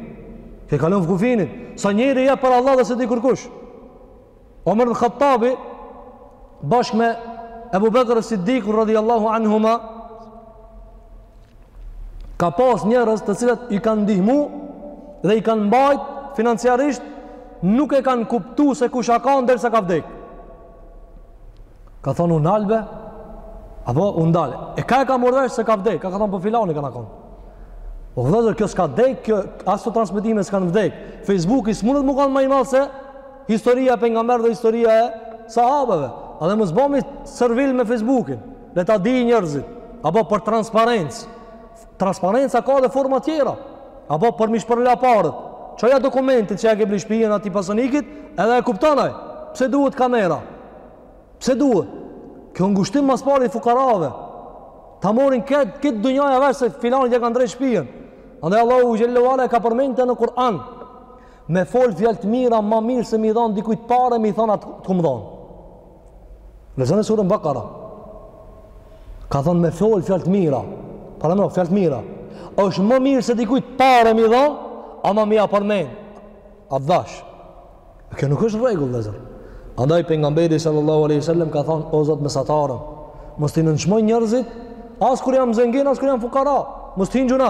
Kjo e kalon kufinin. Sa njeri jep për Allah dhe s'e di kërkush. Omer ibn Khattabi, bashkë me Ebu Bekër es Siddikun, radijallahu anhuma, ka pas njerëz të cilët i kanë ndihmu dhe i kanë mbajt financiarisht, nuk e kanë kuptu se kush a kan derisa ka vdek. Ka thonë u nal be, apo u ndal. E ka e ka marrë vesh se ka vdek, ka ka thonë po filani kanka kon. O vllezër, kjo s'ka vdek, kjo as ato transmetime s'kanë vdek. Facebooki s'munet me kanë ma i madh se Historia e pejgamberit dhe historia e sahabeve. Edhe mos bëmi servil me Facebookin. Le ta dijë njerëzit. Apo për transparencë. Transparenca ka dhe forma tjera. Apo për m'i shpërla paret. Çoja dokumentet që ja ke ble shpijen atij pasanikit, edhe e kupton ai. Pse duhet kamera? Pse duhet? Kjo ngushtim ma s'pari i fukarave. Ta marrin këtë krejt dynjaja vesh se filanit ja kanë ndreq shpijen. Andaj Allahu xhel-le ve ala e ka përmend në Kur'an. Me fol fjalë të mira ma mirë se m'i dhon dikujt pare m'i thon a t'kom dhon. Lexoni suren Bakara. Ka thon me fol fjalë të mira. Pra me fjalë të mira. Është ma mirë se dikujt pare m'i dhon, ama me ia përmend. A t'dhash? Kjo nuk është n'rregull, vllazër. Andaj pejgamberi sallallahu alaihi wasallam ka thon o Zot mesatar, mos t'i nënçmoj njerëzit as kur jam zengin as kur jam fukara, mos t'i ngjuna.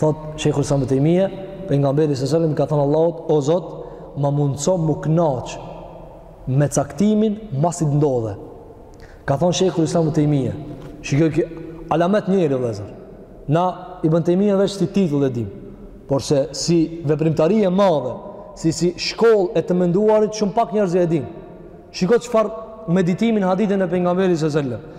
Thot Sheikhul Islam ibn Taymija, pejgamberi sallallahu alajhi wasallam ka thënë Allahut, o Zot, më mundso më kënaq me caktimin masi ndodhe. Ka thënë Sheikhul Islam ibn Taymija, shikoj ky alamet njeri vëllazër. Na ibn Taymija veç si titull e dim, porse si veprimtari e madhe, si si shkollë e të menduarit shumë pak njerëz e din. Shikoj çfarë meditimi në hadithin e pejgamberit sallallahu alajhi wasallam.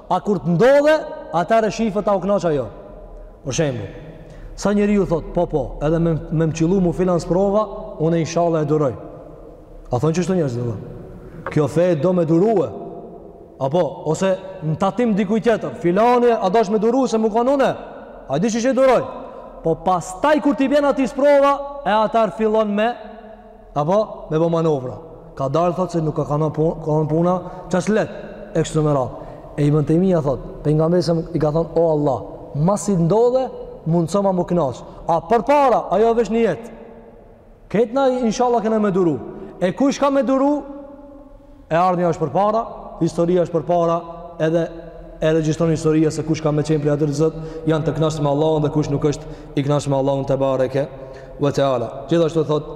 A kur të ndodhe, atëherë shifet a u kënaqe a jo. Për shembull, sa njeriu thotë, po, po, edhe me, me më qillu mu filan sprova, unë inshallah e duroj. A thonë qeshtu njerëz do, kjo fe do me durue. Apo, ose në tatim dikujt tjetër, filani e do asht me duru se me konë une, a di qysh e duroj. Po pastaj kur t'i vjen atij sprova, e atëherë fillon me, Apo me bo manovra. Ka dalë thotë se nuk ka kanë kanë puna qaq leht e kështu me radhë. E Ibn Taymija thotë, pejgamberi salallahu i ka thonë o Allah, masi ndodhe mundsoma m'u kënaq. A përpara ajo veç nijet. Krejt na inshallah kena me duru. E kush ka me duru? E ardhmja është përpara, historia është përpara edhe e regjistron historia se kush ka me qenë prej atyre që janë të kënaqur me Allahun dhe kush nuk është i kënaqur me Allahun tebareke ve teala. Gjithashtu thot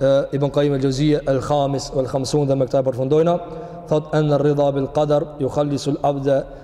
e, Ibn Qayyim al-Jawziyya al-Khamis wal-Khamsun dhe me këtë e përfundojna, thot an ridha bil qadar yukhallisu al-abda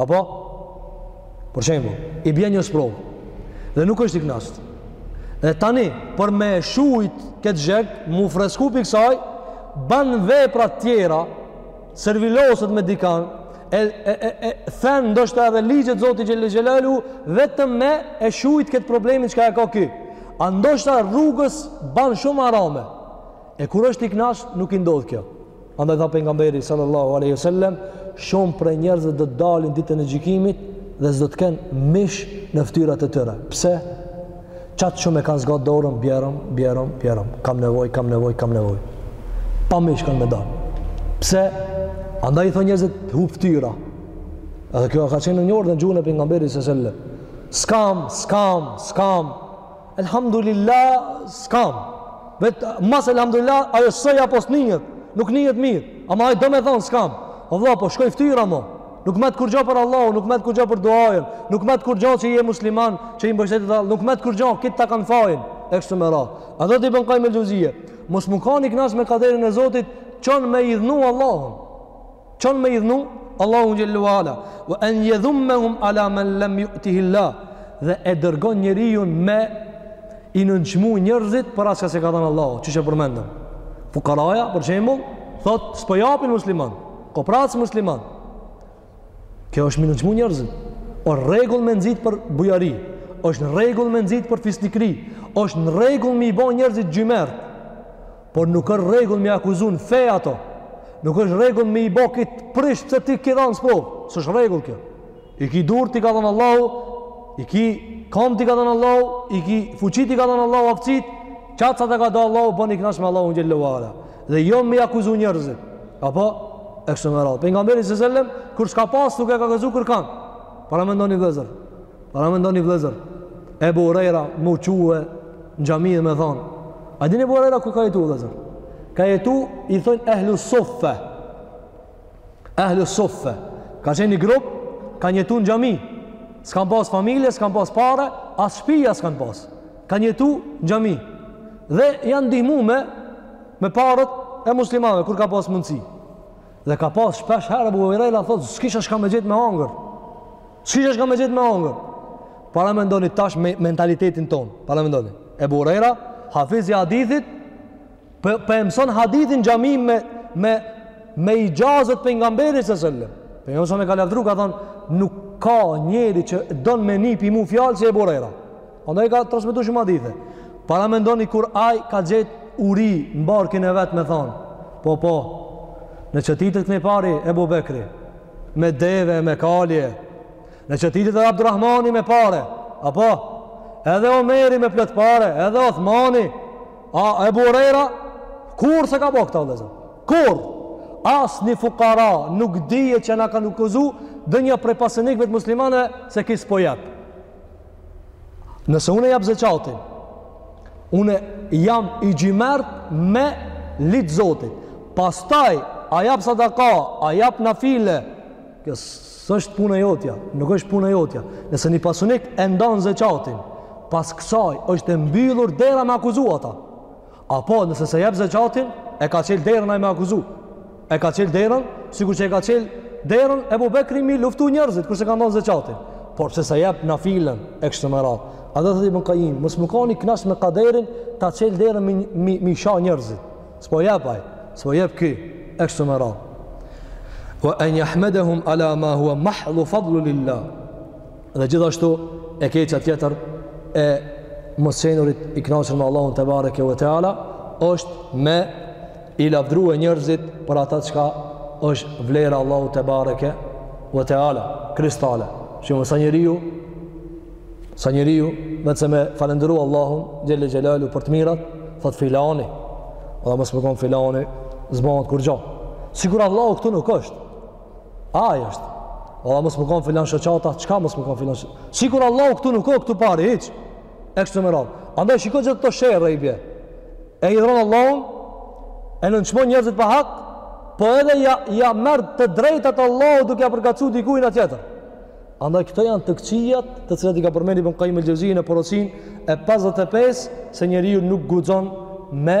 Apo? Për shembull, i bje një sprovë, dhe nuk është i knaqt. Dhe tani, për me shuit këtë zheg, m'u fresku pi kësaj, ban vepra tjera, serviloset me dikan, e, e, e, e then, ndoshta edhe ligjet Zotit xhele xhelaluhu, vetëm me e shuit këtë problemin çka e ka ky. A ndoshta rrugës ban shumë harame. E kur është i kënaqur, nuk i ndodh kjo. Andaj tha pejgamberi sallallahu alaihi wasallam, shumë prej njerëzve do të dalin ditën e gjykimit dhe s'do të kenë mish në fytyrat e tyre. Pse? Qaq shumë e kanë zgjat dorën, bjerëm, bjerëm, bjerëm. Kam nevojë, kam nevojë, kam nevojë. Pa mish kanë me dalë. Pse? Andaj i thonë njerëzit, hup fytyra. Edhe kjo ka qenë e njohur edhe në gjuhën e pejgamberit sallallahu alaihi wasallam. Skam, skam, skam. Elhamdulillah skam. Veç mas elhamdulillah ajo sojë po s'nihet, nuk nihet mirë. Ama ai do me thon skam. O vëlla, po shkoi ftyra mo. Nuk met kurgja për Allahun, nuk met kurgja për duajën, nuk met kurgja që je musliman, që i mbështetesh Allahut, nuk met kurgja krejt ta kan fajin. E kshtu me radhë. E thot Ibn Kajjim el Xhevzije? Mos me kanë i kënaqë me kaderin e Zotit, çon me idhnu Allahun. Çon me idhnu Allahu xhallahu ala wa an yadhummahum ala man lam yu'tihi Allah dhe e dërgon njeriun me i nënçmu njerëzit për atë çka s'e ka dhënë Allahu, qysh e përmendëm. Fukaraja për shembull thot s'po japin musliman, koprac musliman. Kjo është me nënçmu njerëzit. Osht rregull me nxit për bujari, është në rregull me nxit për fisnikri, është në rregull me i bo njerëzit xhymert. Por nuk është rregull me i akuzu në fe ata. Nuk është rregull me i bë kit prish pse ty të ka dhënë sprov. S'është rregull kjo. I ki durt t'i ka dhënë Allahu, i ki komt t'i ka dhënë Allahu, i ki fuqi t'i ka dhënë Allahu aftësit, qat çka ta ka dhënë Allahu bon i kënaqsh me Allahun xhellahu ala. Dhe jo me i akuzu njerëzit. Apo e kështu me radhë. Pejgamberi sallallahu alajhi wasallam kur s'ka pas nuk e ka akuzu kërkan. Paramendoni vllezër. Paramendoni vllezër, Ebu Hurejra me u çu në xhami dhe me thanë, a dini Ebu Hurejra ku ka jetu vllezër? Ka jetu, i thonë, ehlu suffe. Ehlu suffe. Ka qenë një grup, kan jetu në xhami. S'kanë pas familje, s'kanë pas pare, as shpija s'kanë pas. Kan jetu në xhami. Dhe janë ndihmu me, me paret e muslimanve, kur ka pas mundësi. Dhe ka pas shpesh herë Ebu Hurejra thotë s'kisha çka me gjet me hangër. S'kisha çka me gjet me hangër. Paramendoni tash me mentalitetin ton. Paramendoni. Ebu Hurejra, hafizi i hadithit, po po e mëson hadithin n'xhami me me me ixhazet t'pejgamberit sallallahu alajhi wasallam. Pejgamberi e ka lavdru ka thanë nuk ka njeri që don me ni pi mu fjalë si Ebu Hurejra. Andaj ka transmitu shumë hadithe. Paramendoni kur aj ka gjetë uri në barkin e vetë me thanë. Po, po, m'shetitet knej pari Ebu Bekri, me deve, me kalje, m'shetitet edhe Abdurrahmani me pare, apo, edhe Omeri me plot pare, edhe Othmani, a Ebu Hurejra, kurr s'e ka bo këta vllezër. Kurr. As një fukara nuk dihet që e kan akuzu ndonjë prej pasanikve të muslimanëve se ky s'po jep. Nëse unë e jap zekatin, unë jam i xhymert me leje t'Zotit. Pastaj a jap sadaka, a jap nafile, kjo s'është puna jote, nuk është puna jote. Nëse një pasanik e ndan zeqatin, pas kësaj është e mbyllur dera me akuzu ata. Apo nëse s'e jep zekatin, e ka çel derën ai me akuzu. E ka çel derën, sikur që e ka çel derën Ebu Bekri me i luftu njerëzit kur s'e kanë dhënë zekatin. Por pse s'e jep nafilen e kështu me radhë. Andaj thotë Ibn Kajimi, mos me kan i knaq me kaderin ta çel derën me i me i, me i sha njerëzit. S'po jep ai, s'po jep ky e kështu me radhë. Wa an yahmaduhum ala ma huwa mahdhu fadlu lillah. Dhe gjithashtu e keqja tjetër e mos qenurit i kënaqur me Allahun tebareke ve teala është me i lavdrua njerëzit për ata çka është vlera Allahut tebareke ve teala kristale. Shumë sa njeriu sa njeriu në vend se me falënderu Allahun xhelle xhelaluhu për të mirat, thotë filani. Dhe mos me kon filani, s'bohet kurgjo. Sikur Allahu këtu nuk është. Ai është. A mos me kon filan shoqata, çka mos me kon filan. Sikur Allahu këtu nuk o këtu pari hiç. Ekse më radh. Andaj shiko gjithë këto sherre i bie. E hidhëron Allahun e nënçmon njerëzit pa hak, po edhe ia, ia merr të drejtat Allahut duke ia përkatësu dikujna tjetër. Andaj këto janë të këqijat të cilat i ka përmend Ibn Kajim el Xhevzije në porosinë e 55 se njeri ju nuk guxon me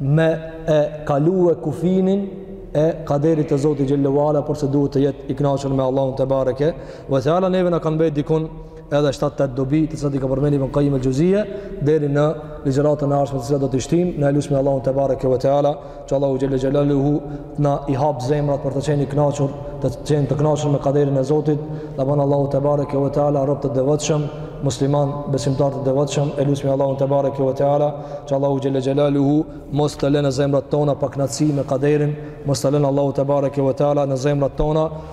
me e kalu kufinin e kaderit të Zotit xhelle ve ala, por se duhet të jetë i knaqur me Allahun tebareke ve teala neve na kanë mbet dikun edhe 7-8 dobi, të cilat i ka përmend Ibn Kajim el Xhevzije, deri në ligjëratën e ardhshme të cilat do t'i shtim, na e lusmi Allahun tebareke ve teala, që Allahu xhelle xhelaluhu, të na i hap zemrat për të qenë i kënaqur, të qenë të kënaqur me kaderin e Zotit, të na bën Allahu tebareke ve teala rob të devotshëm, muslimanë, besimtarë të devotshëm, e lusmi Allahun tebareke ve teala, që Allahu xhelle xhelaluhu mos të lënë në zemrat tona pakënaqësi me kaderin, mos të lënë Allahu tebareke ve teala në zemrat tona